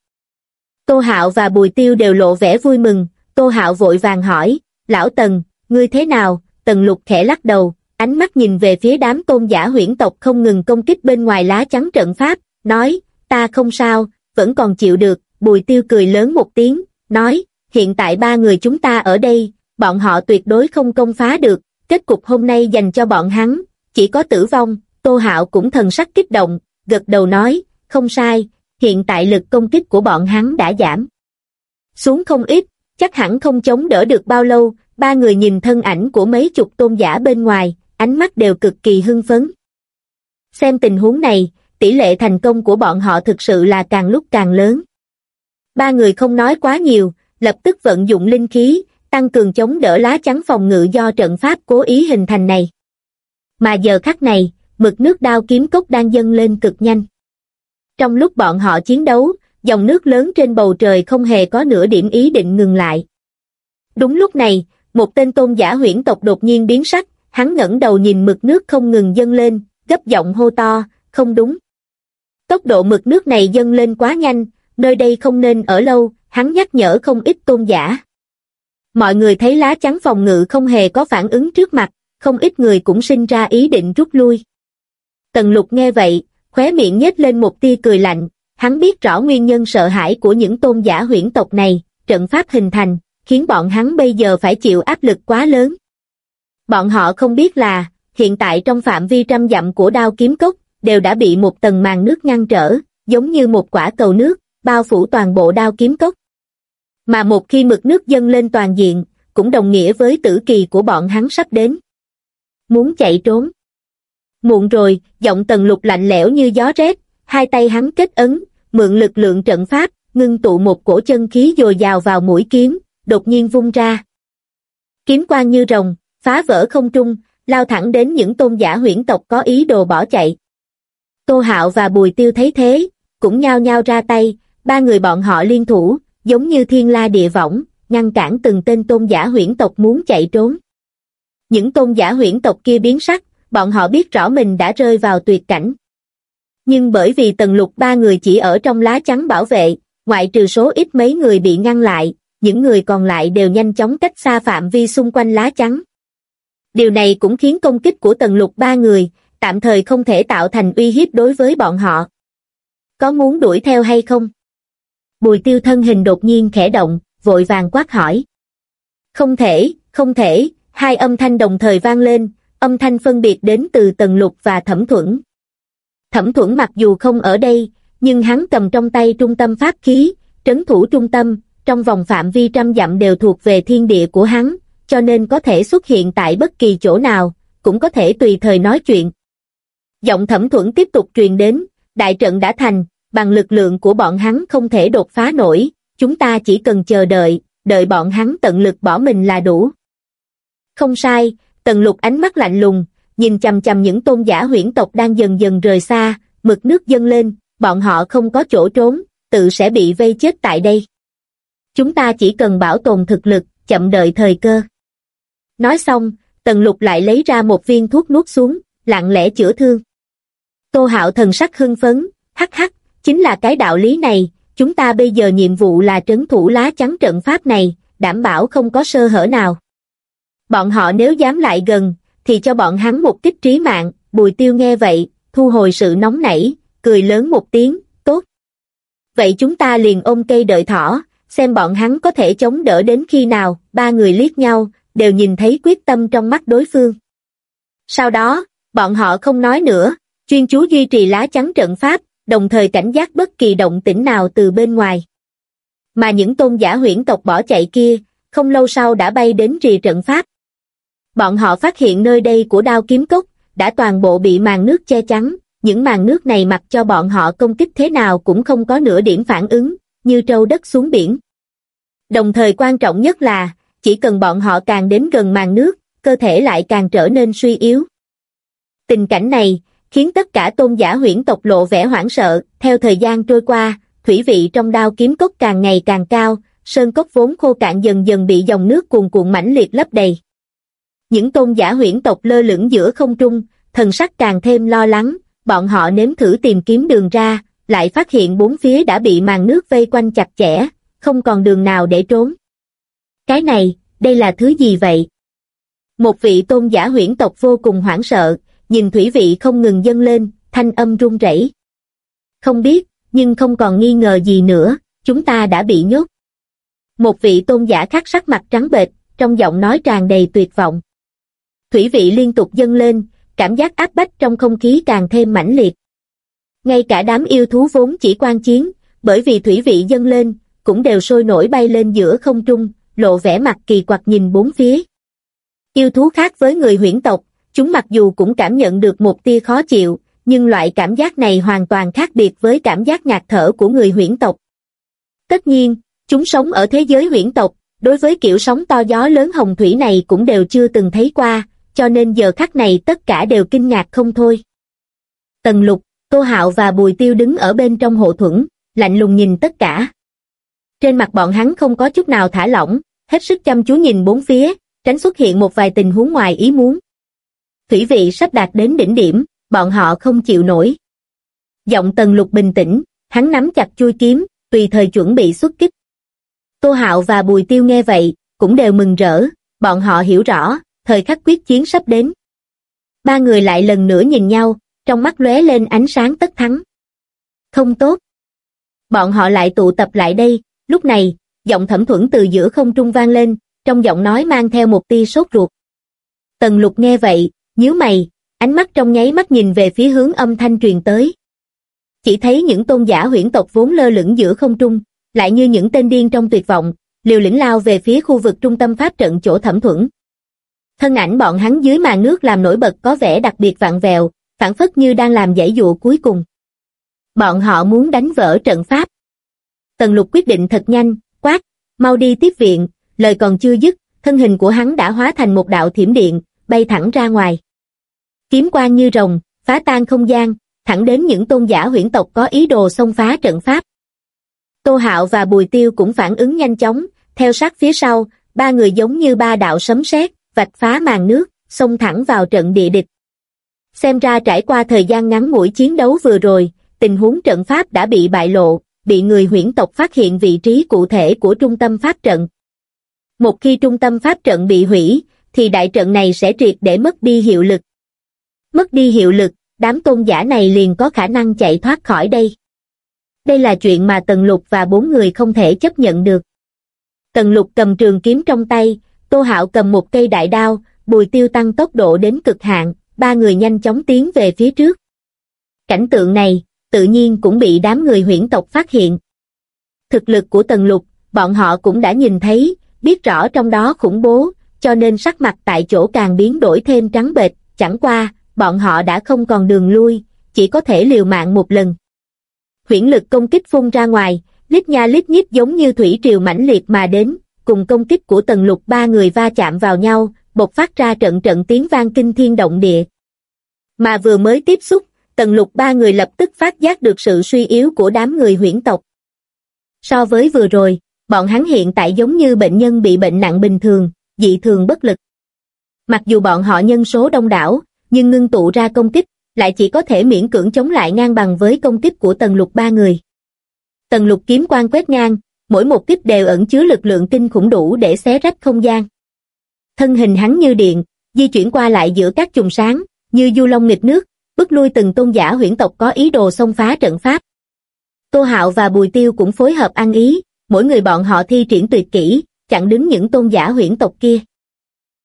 Tô Hạo và Bùi Tiêu đều lộ vẻ vui mừng, Tô Hạo vội vàng hỏi, Lão Tần, ngươi thế nào? Tần Lục khẽ lắc đầu, ánh mắt nhìn về phía đám tôn giả huyễn tộc không ngừng công kích bên ngoài lá chắn trận pháp, nói, ta không sao, vẫn còn chịu được, Bùi Tiêu cười lớn một tiếng, nói, hiện tại ba người chúng ta ở đây, bọn họ tuyệt đối không công phá được, kết cục hôm nay dành cho bọn hắn, chỉ có tử vong, Tô Hạo cũng thần sắc kích động, gật đầu nói, không sai, hiện tại lực công kích của bọn hắn đã giảm. Xuống không ít, chắc hẳn không chống đỡ được bao lâu, ba người nhìn thân ảnh của mấy chục tôn giả bên ngoài, ánh mắt đều cực kỳ hưng phấn. Xem tình huống này, tỷ lệ thành công của bọn họ thực sự là càng lúc càng lớn. Ba người không nói quá nhiều, lập tức vận dụng linh khí, tăng cường chống đỡ lá chắn phòng ngự do trận pháp cố ý hình thành này. Mà giờ khắc này, mực nước đao kiếm cốc đang dâng lên cực nhanh. Trong lúc bọn họ chiến đấu, dòng nước lớn trên bầu trời không hề có nửa điểm ý định ngừng lại. Đúng lúc này, một tên tôn giả huyễn tộc đột nhiên biến sắc, hắn ngẩng đầu nhìn mực nước không ngừng dâng lên, gấp giọng hô to, không đúng. Tốc độ mực nước này dâng lên quá nhanh, nơi đây không nên ở lâu, hắn nhắc nhở không ít tôn giả. Mọi người thấy lá chắn phòng ngự không hề có phản ứng trước mặt, không ít người cũng sinh ra ý định rút lui. Tần lục nghe vậy, khóe miệng nhếch lên một tia cười lạnh, hắn biết rõ nguyên nhân sợ hãi của những tôn giả huyễn tộc này, trận pháp hình thành, khiến bọn hắn bây giờ phải chịu áp lực quá lớn. Bọn họ không biết là, hiện tại trong phạm vi trăm dặm của đao kiếm cốc, đều đã bị một tầng màn nước ngăn trở, giống như một quả cầu nước, bao phủ toàn bộ đao kiếm cốc. Mà một khi mực nước dâng lên toàn diện, cũng đồng nghĩa với tử kỳ của bọn hắn sắp đến. Muốn chạy trốn. Muộn rồi, giọng tần lục lạnh lẽo như gió rét, hai tay hắn kết ấn, mượn lực lượng trận pháp, ngưng tụ một cổ chân khí dồi dào vào mũi kiếm, đột nhiên vung ra. Kiếm quang như rồng, phá vỡ không trung, lao thẳng đến những tôn giả huyễn tộc có ý đồ bỏ chạy. Tô Hạo và Bùi Tiêu thấy thế, cũng nhao nhao ra tay, ba người bọn họ liên thủ, giống như thiên la địa võng, ngăn cản từng tên tôn giả huyễn tộc muốn chạy trốn. Những tôn giả huyễn tộc kia biến sắc, bọn họ biết rõ mình đã rơi vào tuyệt cảnh. Nhưng bởi vì tần lục ba người chỉ ở trong lá chắn bảo vệ, ngoại trừ số ít mấy người bị ngăn lại, những người còn lại đều nhanh chóng cách xa phạm vi xung quanh lá chắn. Điều này cũng khiến công kích của tần lục ba người, tạm thời không thể tạo thành uy hiếp đối với bọn họ. Có muốn đuổi theo hay không? Bùi tiêu thân hình đột nhiên khẽ động, vội vàng quát hỏi. Không thể, không thể, hai âm thanh đồng thời vang lên, âm thanh phân biệt đến từ tần lục và thẩm thuẫn. Thẩm thuẫn mặc dù không ở đây, nhưng hắn cầm trong tay trung tâm pháp khí, trấn thủ trung tâm, trong vòng phạm vi trăm dặm đều thuộc về thiên địa của hắn, cho nên có thể xuất hiện tại bất kỳ chỗ nào, cũng có thể tùy thời nói chuyện. Giọng thẩm thuẫn tiếp tục truyền đến, đại trận đã thành, bằng lực lượng của bọn hắn không thể đột phá nổi, chúng ta chỉ cần chờ đợi, đợi bọn hắn tận lực bỏ mình là đủ. Không sai, tần lục ánh mắt lạnh lùng, nhìn chầm chầm những tôn giả huyễn tộc đang dần dần rời xa, mực nước dâng lên, bọn họ không có chỗ trốn, tự sẽ bị vây chết tại đây. Chúng ta chỉ cần bảo tồn thực lực, chậm đợi thời cơ. Nói xong, tần lục lại lấy ra một viên thuốc nuốt xuống, lặng lẽ chữa thương. Tô hạo thần sắc hưng phấn, hắc hắc, chính là cái đạo lý này, chúng ta bây giờ nhiệm vụ là trấn thủ lá chắn trận pháp này, đảm bảo không có sơ hở nào. Bọn họ nếu dám lại gần, thì cho bọn hắn một kích trí mạng, bùi tiêu nghe vậy, thu hồi sự nóng nảy, cười lớn một tiếng, tốt. Vậy chúng ta liền ôm cây đợi thỏ, xem bọn hắn có thể chống đỡ đến khi nào, ba người liếc nhau, đều nhìn thấy quyết tâm trong mắt đối phương. Sau đó, bọn họ không nói nữa, chuyên chú duy trì lá chắn trận pháp, đồng thời cảnh giác bất kỳ động tĩnh nào từ bên ngoài. Mà những tôn giả huyễn tộc bỏ chạy kia, không lâu sau đã bay đến rìa trận pháp. Bọn họ phát hiện nơi đây của đao kiếm cốc, đã toàn bộ bị màn nước che chắn, những màn nước này mặc cho bọn họ công kích thế nào cũng không có nửa điểm phản ứng, như trâu đất xuống biển. Đồng thời quan trọng nhất là, chỉ cần bọn họ càng đến gần màn nước, cơ thể lại càng trở nên suy yếu. Tình cảnh này, khiến tất cả tôn giả huyễn tộc lộ vẻ hoảng sợ, theo thời gian trôi qua, thủy vị trong đao kiếm cốc càng ngày càng cao, sơn cốc vốn khô cạn dần dần bị dòng nước cuồn cuộn mãnh liệt lấp đầy. Những tôn giả huyễn tộc lơ lửng giữa không trung, thần sắc càng thêm lo lắng, bọn họ nếm thử tìm kiếm đường ra, lại phát hiện bốn phía đã bị màn nước vây quanh chặt chẽ, không còn đường nào để trốn. Cái này, đây là thứ gì vậy? Một vị tôn giả huyễn tộc vô cùng hoảng sợ, nhìn thủy vị không ngừng dâng lên, thanh âm run rẩy. Không biết, nhưng không còn nghi ngờ gì nữa, chúng ta đã bị nhốt. Một vị tôn giả khắc sắc mặt trắng bệch, trong giọng nói tràn đầy tuyệt vọng. Thủy vị liên tục dâng lên, cảm giác áp bách trong không khí càng thêm mãnh liệt. Ngay cả đám yêu thú vốn chỉ quan chiến, bởi vì thủy vị dâng lên, cũng đều sôi nổi bay lên giữa không trung, lộ vẻ mặt kỳ quặc nhìn bốn phía. Yêu thú khác với người huyễn tộc, chúng mặc dù cũng cảm nhận được một tia khó chịu, nhưng loại cảm giác này hoàn toàn khác biệt với cảm giác ngạt thở của người huyễn tộc. Tất nhiên, chúng sống ở thế giới huyễn tộc, đối với kiểu sóng to gió lớn hồng thủy này cũng đều chưa từng thấy qua, cho nên giờ khắc này tất cả đều kinh ngạc không thôi. Tần lục, Tô Hạo và Bùi Tiêu đứng ở bên trong hộ thuẫn, lạnh lùng nhìn tất cả. Trên mặt bọn hắn không có chút nào thả lỏng, hết sức chăm chú nhìn bốn phía, tránh xuất hiện một vài tình huống ngoài ý muốn. Thủy vị sắp đạt đến đỉnh điểm, bọn họ không chịu nổi. Giọng tần lục bình tĩnh, hắn nắm chặt chui kiếm, tùy thời chuẩn bị xuất kích. Tô Hạo và Bùi Tiêu nghe vậy, cũng đều mừng rỡ, bọn họ hiểu rõ, thời khắc quyết chiến sắp đến. Ba người lại lần nữa nhìn nhau, trong mắt lóe lên ánh sáng tất thắng. Không tốt. Bọn họ lại tụ tập lại đây, lúc này, giọng thẩm thuẫn từ giữa không trung vang lên, trong giọng nói mang theo một tia sốt ruột. Tần lục nghe vậy, nhíu mày, ánh mắt trong nháy mắt nhìn về phía hướng âm thanh truyền tới. Chỉ thấy những tôn giả huyễn tộc vốn lơ lửng giữa không trung, lại như những tên điên trong tuyệt vọng, liều lĩnh lao về phía khu vực trung tâm pháp trận chỗ thẩm thuẫn. Thân ảnh bọn hắn dưới màn nước làm nổi bật có vẻ đặc biệt vạn vẹo, phản phất như đang làm giải dụ cuối cùng. Bọn họ muốn đánh vỡ trận pháp. Tần lục quyết định thật nhanh, quát, mau đi tiếp viện, lời còn chưa dứt, thân hình của hắn đã hóa thành một đạo thiểm điện, bay thẳng ra ngoài. Kiếm quang như rồng, phá tan không gian, thẳng đến những tôn giả huyễn tộc có ý đồ xông phá trận pháp. Tô Hạo và Bùi Tiêu cũng phản ứng nhanh chóng, theo sát phía sau, ba người giống như ba đạo sấm sét, vạch phá màn nước, xông thẳng vào trận địa địch. Xem ra trải qua thời gian ngắn ngủi chiến đấu vừa rồi, tình huống trận pháp đã bị bại lộ, bị người huyễn tộc phát hiện vị trí cụ thể của trung tâm pháp trận. Một khi trung tâm pháp trận bị hủy, thì đại trận này sẽ triệt để mất đi hiệu lực. Mất đi hiệu lực, đám tôn giả này liền có khả năng chạy thoát khỏi đây. Đây là chuyện mà Tần Lục và bốn người không thể chấp nhận được. Tần Lục cầm trường kiếm trong tay, Tô Hạo cầm một cây đại đao, Bùi Tiêu tăng tốc độ đến cực hạn, ba người nhanh chóng tiến về phía trước. Cảnh tượng này, tự nhiên cũng bị đám người huyễn tộc phát hiện. Thực lực của Tần Lục, bọn họ cũng đã nhìn thấy, biết rõ trong đó khủng bố, cho nên sắc mặt tại chỗ càng biến đổi thêm trắng bệch, chẳng qua, bọn họ đã không còn đường lui, chỉ có thể liều mạng một lần. Huyễn lực công kích phun ra ngoài, lít nha lít nhít giống như thủy triều mãnh liệt mà đến, cùng công kích của tần lục ba người va chạm vào nhau, bộc phát ra trận trận tiếng vang kinh thiên động địa. Mà vừa mới tiếp xúc, tần lục ba người lập tức phát giác được sự suy yếu của đám người huyễn tộc. So với vừa rồi, bọn hắn hiện tại giống như bệnh nhân bị bệnh nặng bình thường, dị thường bất lực. Mặc dù bọn họ nhân số đông đảo, nhưng ngưng tụ ra công kích, lại chỉ có thể miễn cưỡng chống lại ngang bằng với công kích của tần lục ba người. Tần lục kiếm quan quét ngang, mỗi một kích đều ẩn chứa lực lượng kinh khủng đủ để xé rách không gian. Thân hình hắn như điện, di chuyển qua lại giữa các chùm sáng, như du long nghịch nước, bức lui từng tôn giả huyễn tộc có ý đồ xông phá trận pháp. Tô Hạo và Bùi Tiêu cũng phối hợp ăn ý, mỗi người bọn họ thi triển tuyệt kỹ, chặn đứng những tôn giả huyễn tộc kia.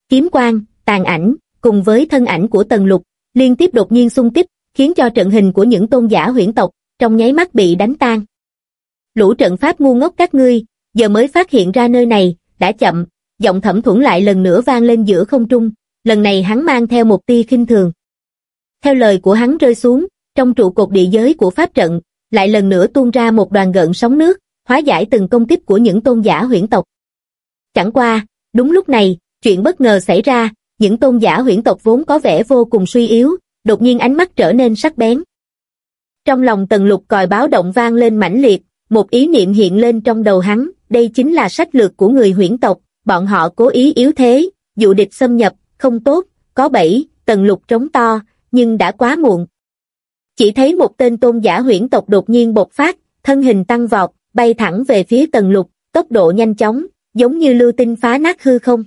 Kiếm quang, tàn ảnh, cùng với thân ảnh của Tần Lục, liên tiếp đột nhiên xung kích, khiến cho trận hình của những tôn giả huyễn tộc, trong nháy mắt bị đánh tan. Lũ trận pháp ngu ngốc các ngươi, giờ mới phát hiện ra nơi này, đã chậm, giọng thẩm thuẫn lại lần nữa vang lên giữa không trung, lần này hắn mang theo một tia khinh thường. Theo lời của hắn rơi xuống, trong trụ cột địa giới của pháp trận, lại lần nữa tuôn ra một đoàn gợn sóng nước, hóa giải từng công kích của những tôn giả huyễn tộc. Chẳng qua, đúng lúc này, chuyện bất ngờ xảy ra, những tôn giả huyễn tộc vốn có vẻ vô cùng suy yếu, đột nhiên ánh mắt trở nên sắc bén. Trong lòng tần lục còi báo động vang lên mãnh liệt, một ý niệm hiện lên trong đầu hắn, đây chính là sách lược của người huyễn tộc, bọn họ cố ý yếu thế, dụ địch xâm nhập, không tốt, có bẫy, tần lục trống to, nhưng đã quá muộn. Chỉ thấy một tên tôn giả huyễn tộc đột nhiên bộc phát, thân hình tăng vọt, bay thẳng về phía tần lục, tốc độ nhanh chóng, giống như lưu tinh phá nát hư không.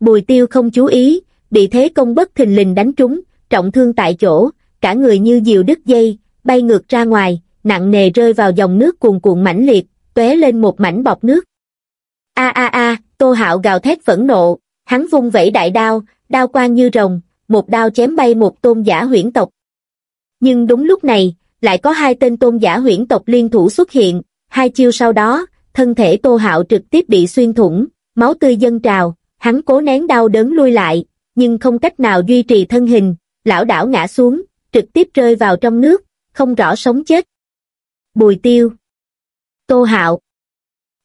Bùi tiêu không chú ý, bị thế công bất thình lình đánh trúng, trọng thương tại chỗ, cả người như diều đứt dây, bay ngược ra ngoài, nặng nề rơi vào dòng nước cuồn cuộn mãnh liệt, tóe lên một mảnh bọt nước. A a a, Tô Hạo gào thét phẫn nộ, hắn vung vẩy đại đao, đao quang như rồng, một đao chém bay một tôn giả huyễn tộc. Nhưng đúng lúc này, lại có hai tên tôn giả huyễn tộc liên thủ xuất hiện, hai chiêu sau đó, thân thể Tô Hạo trực tiếp bị xuyên thủng, máu tươi dâng trào, hắn cố nén đau đớn lui lại, nhưng không cách nào duy trì thân hình, lão đảo ngã xuống, trực tiếp rơi vào trong nước, không rõ sống chết. Bùi tiêu Tô Hạo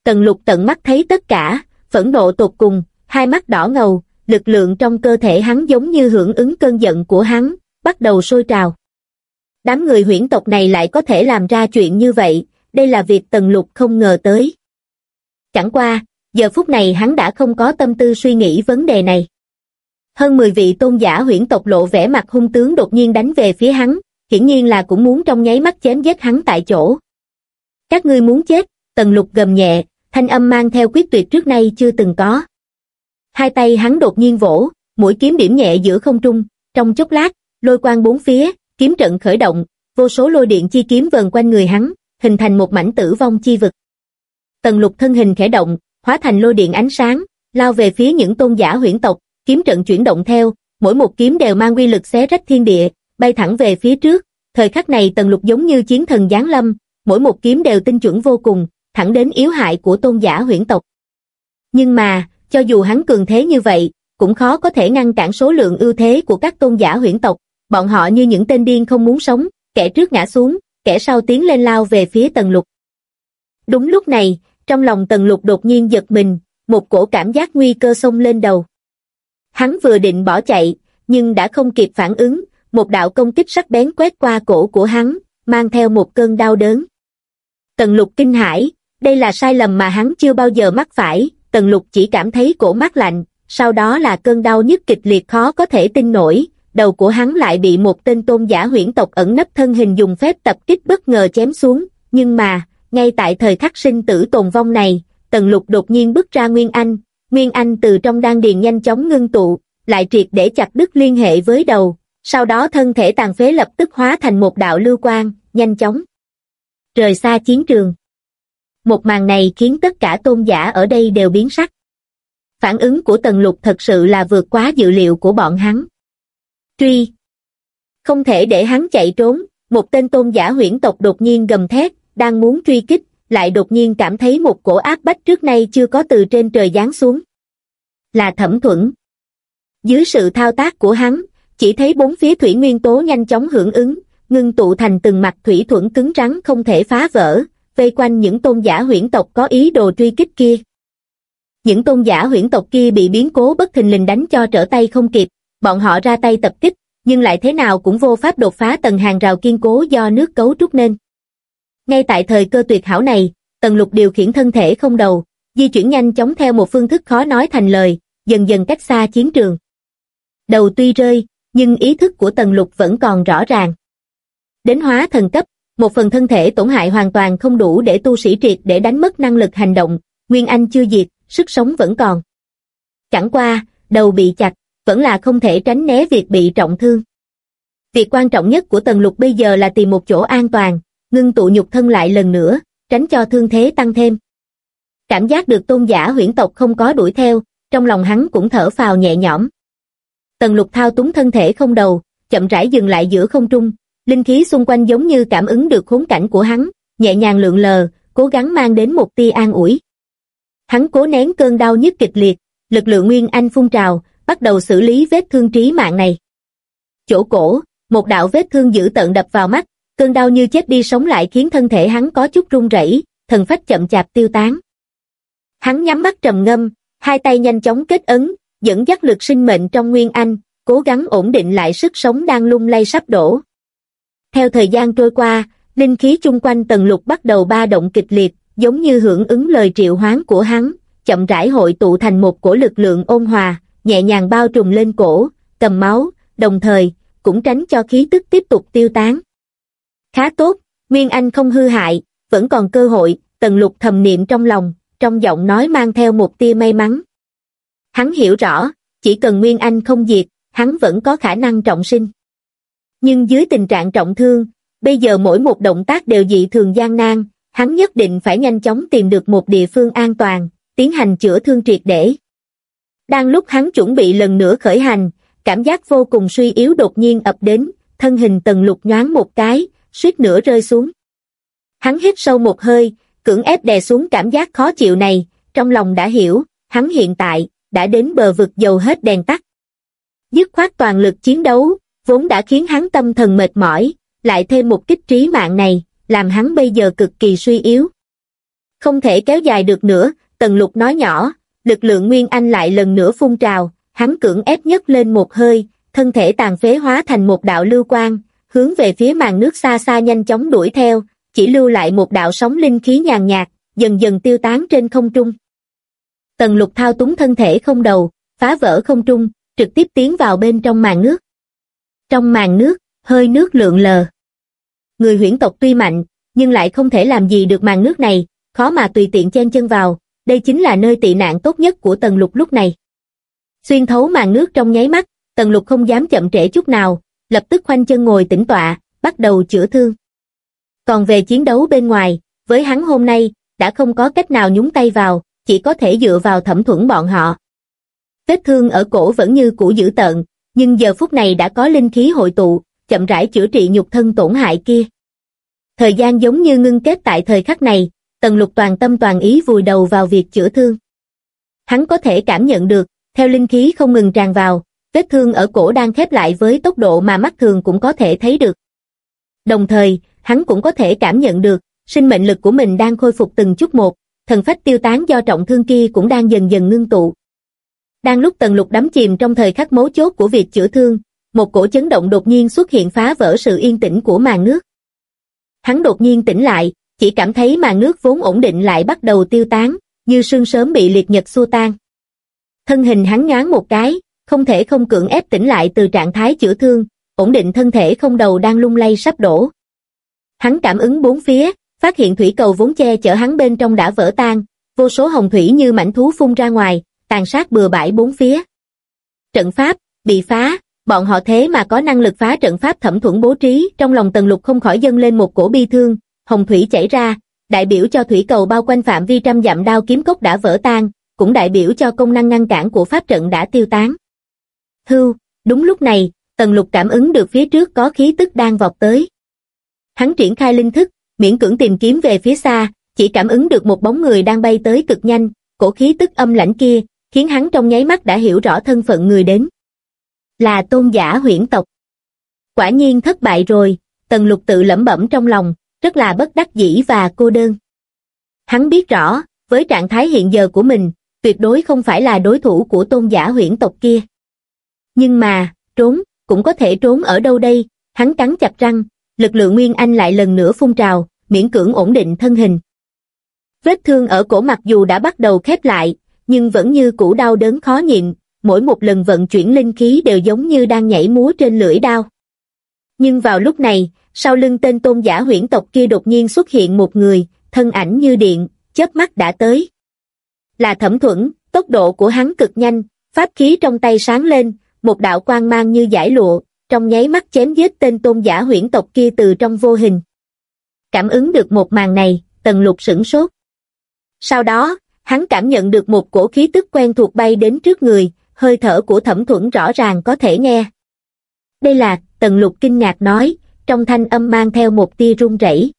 Tần lục tận mắt thấy tất cả, phẫn nộ tột cùng, hai mắt đỏ ngầu, lực lượng trong cơ thể hắn giống như hưởng ứng cơn giận của hắn, bắt đầu sôi trào. Đám người huyễn tộc này lại có thể làm ra chuyện như vậy, đây là việc tần lục không ngờ tới. Chẳng qua, giờ phút này hắn đã không có tâm tư suy nghĩ vấn đề này. Hơn 10 vị tôn giả huyễn tộc lộ vẻ mặt hung tướng đột nhiên đánh về phía hắn, hiển nhiên là cũng muốn trong nháy mắt chém giết hắn tại chỗ. Các ngươi muốn chết, tần lục gầm nhẹ, thanh âm mang theo quyết tuyệt trước nay chưa từng có. Hai tay hắn đột nhiên vỗ, mũi kiếm điểm nhẹ giữa không trung, trong chốc lát, lôi quang bốn phía, kiếm trận khởi động, vô số lôi điện chi kiếm vần quanh người hắn, hình thành một mảnh tử vong chi vực. Tần lục thân hình khẽ động, hóa thành lôi điện ánh sáng, lao về phía những tôn giả huyễn tộc, kiếm trận chuyển động theo, mỗi một kiếm đều mang uy lực xé rách thiên địa, bay thẳng về phía trước. Thời khắc này tần lục giống như chiến thần giáng lâm, mỗi một kiếm đều tinh chuẩn vô cùng, thẳng đến yếu hại của tôn giả huyễn tộc. Nhưng mà, cho dù hắn cường thế như vậy, cũng khó có thể ngăn cản số lượng ưu thế của các tôn giả huyễn tộc, bọn họ như những tên điên không muốn sống, kẻ trước ngã xuống, kẻ sau tiến lên lao về phía tần lục. Đúng lúc này, trong lòng tần lục đột nhiên giật mình, một cổ cảm giác nguy cơ xông lên đầu. Hắn vừa định bỏ chạy, nhưng đã không kịp phản ứng, một đạo công kích sắc bén quét qua cổ của hắn, mang theo một cơn đau đớn. Tần lục kinh hãi, đây là sai lầm mà hắn chưa bao giờ mắc phải, tần lục chỉ cảm thấy cổ mát lạnh, sau đó là cơn đau nhức kịch liệt khó có thể tin nổi, đầu của hắn lại bị một tên tôn giả huyễn tộc ẩn nấp thân hình dùng phép tập kích bất ngờ chém xuống, nhưng mà, ngay tại thời khắc sinh tử tồn vong này, tần lục đột nhiên bước ra Nguyên Anh, Nguyên Anh từ trong đan điền nhanh chóng ngưng tụ, lại triệt để chặt đứt liên hệ với đầu, sau đó thân thể tàn phế lập tức hóa thành một đạo lưu quang, nhanh chóng. Rời xa chiến trường. Một màn này khiến tất cả tôn giả ở đây đều biến sắc. Phản ứng của tần lục thật sự là vượt quá dự liệu của bọn hắn. Truy. Không thể để hắn chạy trốn, một tên tôn giả huyễn tộc đột nhiên gầm thét, đang muốn truy kích, lại đột nhiên cảm thấy một cổ áp bách trước nay chưa có từ trên trời giáng xuống. Là thẩm thuẫn. Dưới sự thao tác của hắn, chỉ thấy bốn phía thủy nguyên tố nhanh chóng hưởng ứng, ngưng tụ thành từng mặt thủy thuẫn cứng rắn không thể phá vỡ, vây quanh những tôn giả huyễn tộc có ý đồ truy kích kia. Những tôn giả huyễn tộc kia bị biến cố bất thình lình đánh cho trở tay không kịp, bọn họ ra tay tập kích, nhưng lại thế nào cũng vô pháp đột phá tầng hàng rào kiên cố do nước cấu trúc nên. Ngay tại thời cơ tuyệt hảo này, tần lục điều khiển thân thể không đầu, di chuyển nhanh chóng theo một phương thức khó nói thành lời, dần dần cách xa chiến trường. Đầu tuy rơi, nhưng ý thức của tần lục vẫn còn rõ ràng. Đến hóa thần cấp, một phần thân thể tổn hại hoàn toàn không đủ để tu sĩ triệt để đánh mất năng lực hành động, Nguyên Anh chưa diệt, sức sống vẫn còn. Chẳng qua, đầu bị chặt, vẫn là không thể tránh né việc bị trọng thương. Việc quan trọng nhất của Tần Lục bây giờ là tìm một chỗ an toàn, ngưng tụ nhục thân lại lần nữa, tránh cho thương thế tăng thêm. Cảm giác được tôn giả huyễn tộc không có đuổi theo, trong lòng hắn cũng thở phào nhẹ nhõm. Tần Lục thao túng thân thể không đầu, chậm rãi dừng lại giữa không trung, linh khí xung quanh giống như cảm ứng được khốn cảnh của hắn, nhẹ nhàng lượn lờ, cố gắng mang đến một tia an ủi. Hắn cố nén cơn đau nhức kịch liệt, lực lượng nguyên anh phun trào, bắt đầu xử lý vết thương trí mạng này. Chỗ cổ, một đạo vết thương dữ tợn đập vào mắt, cơn đau như chết đi sống lại khiến thân thể hắn có chút run rẩy, thần phách chậm chạp tiêu tán. Hắn nhắm mắt trầm ngâm, hai tay nhanh chóng kết ấn, dẫn dắt lực sinh mệnh trong Nguyên Anh, cố gắng ổn định lại sức sống đang lung lay sắp đổ. Theo thời gian trôi qua, linh khí chung quanh tầng lục bắt đầu ba động kịch liệt, giống như hưởng ứng lời triệu hoán của hắn, chậm rãi hội tụ thành một cổ lực lượng ôn hòa, nhẹ nhàng bao trùm lên cổ, cầm máu, đồng thời, cũng tránh cho khí tức tiếp tục tiêu tán. Khá tốt, Nguyên Anh không hư hại, vẫn còn cơ hội, tần lục thầm niệm trong lòng, trong giọng nói mang theo một tia may mắn. Hắn hiểu rõ, chỉ cần Nguyên Anh không diệt, hắn vẫn có khả năng trọng sinh. Nhưng dưới tình trạng trọng thương, bây giờ mỗi một động tác đều dị thường gian nan, hắn nhất định phải nhanh chóng tìm được một địa phương an toàn, tiến hành chữa thương triệt để. Đang lúc hắn chuẩn bị lần nữa khởi hành, cảm giác vô cùng suy yếu đột nhiên ập đến, thân hình tần lục nhoáng một cái, suýt nữa rơi xuống. Hắn hít sâu một hơi, cưỡng ép đè xuống cảm giác khó chịu này, trong lòng đã hiểu, hắn hiện tại, đã đến bờ vực dầu hết đèn tắt. Dứt khoát toàn lực chiến đấu, vốn đã khiến hắn tâm thần mệt mỏi, lại thêm một kích trí mạng này, làm hắn bây giờ cực kỳ suy yếu. Không thể kéo dài được nữa, Tần Lục nói nhỏ, lực lượng Nguyên Anh lại lần nữa phun trào, hắn cưỡng ép nhất lên một hơi, thân thể tàn phế hóa thành một đạo lưu quang, hướng về phía màn nước xa xa nhanh chóng đuổi theo, chỉ lưu lại một đạo sóng linh khí nhàn nhạt, dần dần tiêu tán trên không trung. Tần lục thao túng thân thể không đầu, phá vỡ không trung, trực tiếp tiến vào bên trong màn nước. Trong màn nước, hơi nước lượng lờ. Người huyễn tộc tuy mạnh, nhưng lại không thể làm gì được màn nước này, khó mà tùy tiện chen chân vào, đây chính là nơi tị nạn tốt nhất của tần lục lúc này. Xuyên thấu màn nước trong nháy mắt, tần lục không dám chậm trễ chút nào, lập tức khoanh chân ngồi tĩnh tọa, bắt đầu chữa thương. Còn về chiến đấu bên ngoài, với hắn hôm nay, đã không có cách nào nhúng tay vào, chỉ có thể dựa vào thẩm thuẫn bọn họ. Vết thương ở cổ vẫn như cũ dữ tợn, nhưng giờ phút này đã có linh khí hội tụ, chậm rãi chữa trị nhục thân tổn hại kia. Thời gian giống như ngưng kết tại thời khắc này, tần lục toàn tâm toàn ý vùi đầu vào việc chữa thương. Hắn có thể cảm nhận được, theo linh khí không ngừng tràn vào, vết thương ở cổ đang khép lại với tốc độ mà mắt thường cũng có thể thấy được. Đồng thời, hắn cũng có thể cảm nhận được, sinh mệnh lực của mình đang khôi phục từng chút một, thần phách tiêu tán do trọng thương kia cũng đang dần dần ngưng tụ. Đang lúc tần lục đắm chìm trong thời khắc mấu chốt của việc chữa thương, một cổ chấn động đột nhiên xuất hiện phá vỡ sự yên tĩnh của màn nước. Hắn đột nhiên tỉnh lại, chỉ cảm thấy màn nước vốn ổn định lại bắt đầu tiêu tán, như sương sớm bị liệt nhật xua tan. Thân hình hắn nhoáng một cái, không thể không cưỡng ép tỉnh lại từ trạng thái chữa thương, ổn định thân thể không đầu đang lung lay sắp đổ. Hắn cảm ứng bốn phía, phát hiện thủy cầu vốn che chở hắn bên trong đã vỡ tan, vô số hồng thủy như mảnh thú phun ra ngoài, tàn sát bừa bãi bốn phía. Trận pháp, bị phá, bọn họ thế mà có năng lực phá trận pháp thẩm thuẫn bố trí, trong lòng tần lục không khỏi dâng lên một cổ bi thương, hồng thủy chảy ra, đại biểu cho thủy cầu bao quanh phạm vi trăm dặm đao kiếm cốc đã vỡ tan, cũng đại biểu cho công năng ngăn cản của pháp trận đã tiêu tán. Hưu, đúng lúc này, tần lục cảm ứng được phía trước có khí tức đang vọt tới. Hắn triển khai linh thức, miễn cưỡng tìm kiếm về phía xa, chỉ cảm ứng được một bóng người đang bay tới cực nhanh, cổ khí tức âm lãnh kia, khiến hắn trong nháy mắt đã hiểu rõ thân phận người đến. Là tôn giả huyễn tộc. Quả nhiên thất bại rồi, tần lục tự lẩm bẩm trong lòng, rất là bất đắc dĩ và cô đơn. Hắn biết rõ, với trạng thái hiện giờ của mình, tuyệt đối không phải là đối thủ của tôn giả huyễn tộc kia. Nhưng mà, trốn, cũng có thể trốn ở đâu đây, hắn cắn chặt răng, lực lượng Nguyên Anh lại lần nữa phun trào, miễn cưỡng ổn định thân hình. Vết thương ở cổ mặc dù đã bắt đầu khép lại, nhưng vẫn như cũ đau đớn khó nhịn, mỗi một lần vận chuyển linh khí đều giống như đang nhảy múa trên lưỡi đao. Nhưng vào lúc này, sau lưng tên tôn giả huyễn tộc kia đột nhiên xuất hiện một người, thân ảnh như điện, chớp mắt đã tới. Là thẩm thuẫn, tốc độ của hắn cực nhanh, pháp khí trong tay sáng lên, một đạo quang mang như giải lụa, trong nháy mắt chém giết tên tôn giả huyễn tộc kia từ trong vô hình. Cảm ứng được một màn này, tần lục sửng sốt. Sau đó, hắn cảm nhận được một cổ khí tức quen thuộc bay đến trước người, hơi thở của thẩm thuẫn rõ ràng có thể nghe. Đây là, tần lục kinh ngạc nói, trong thanh âm mang theo một tia run rẩy.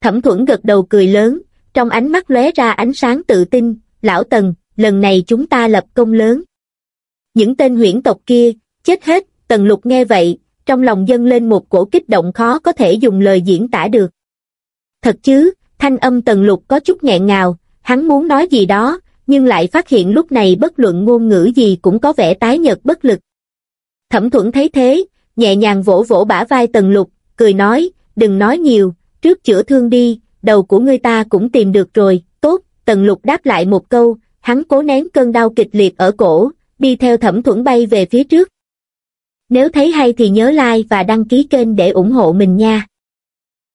Thẩm thuẫn gật đầu cười lớn, trong ánh mắt lóe ra ánh sáng tự tin, lão tần, lần này chúng ta lập công lớn. Những tên huyễn tộc kia, chết hết, tần lục nghe vậy, trong lòng dâng lên một cổ kích động khó có thể dùng lời diễn tả được. Thật chứ, thanh âm tần lục có chút nghẹn ngào, hắn muốn nói gì đó, nhưng lại phát hiện lúc này bất luận ngôn ngữ gì cũng có vẻ tái nhợt bất lực. Thẩm thuẫn thấy thế, nhẹ nhàng vỗ vỗ bả vai tần lục, cười nói, đừng nói nhiều, trước chữa thương đi, đầu của ngươi ta cũng tìm được rồi, tốt, tần lục đáp lại một câu, hắn cố nén cơn đau kịch liệt ở cổ, đi theo thẩm thuẫn bay về phía trước. Nếu thấy hay thì nhớ like và đăng ký kênh để ủng hộ mình nha.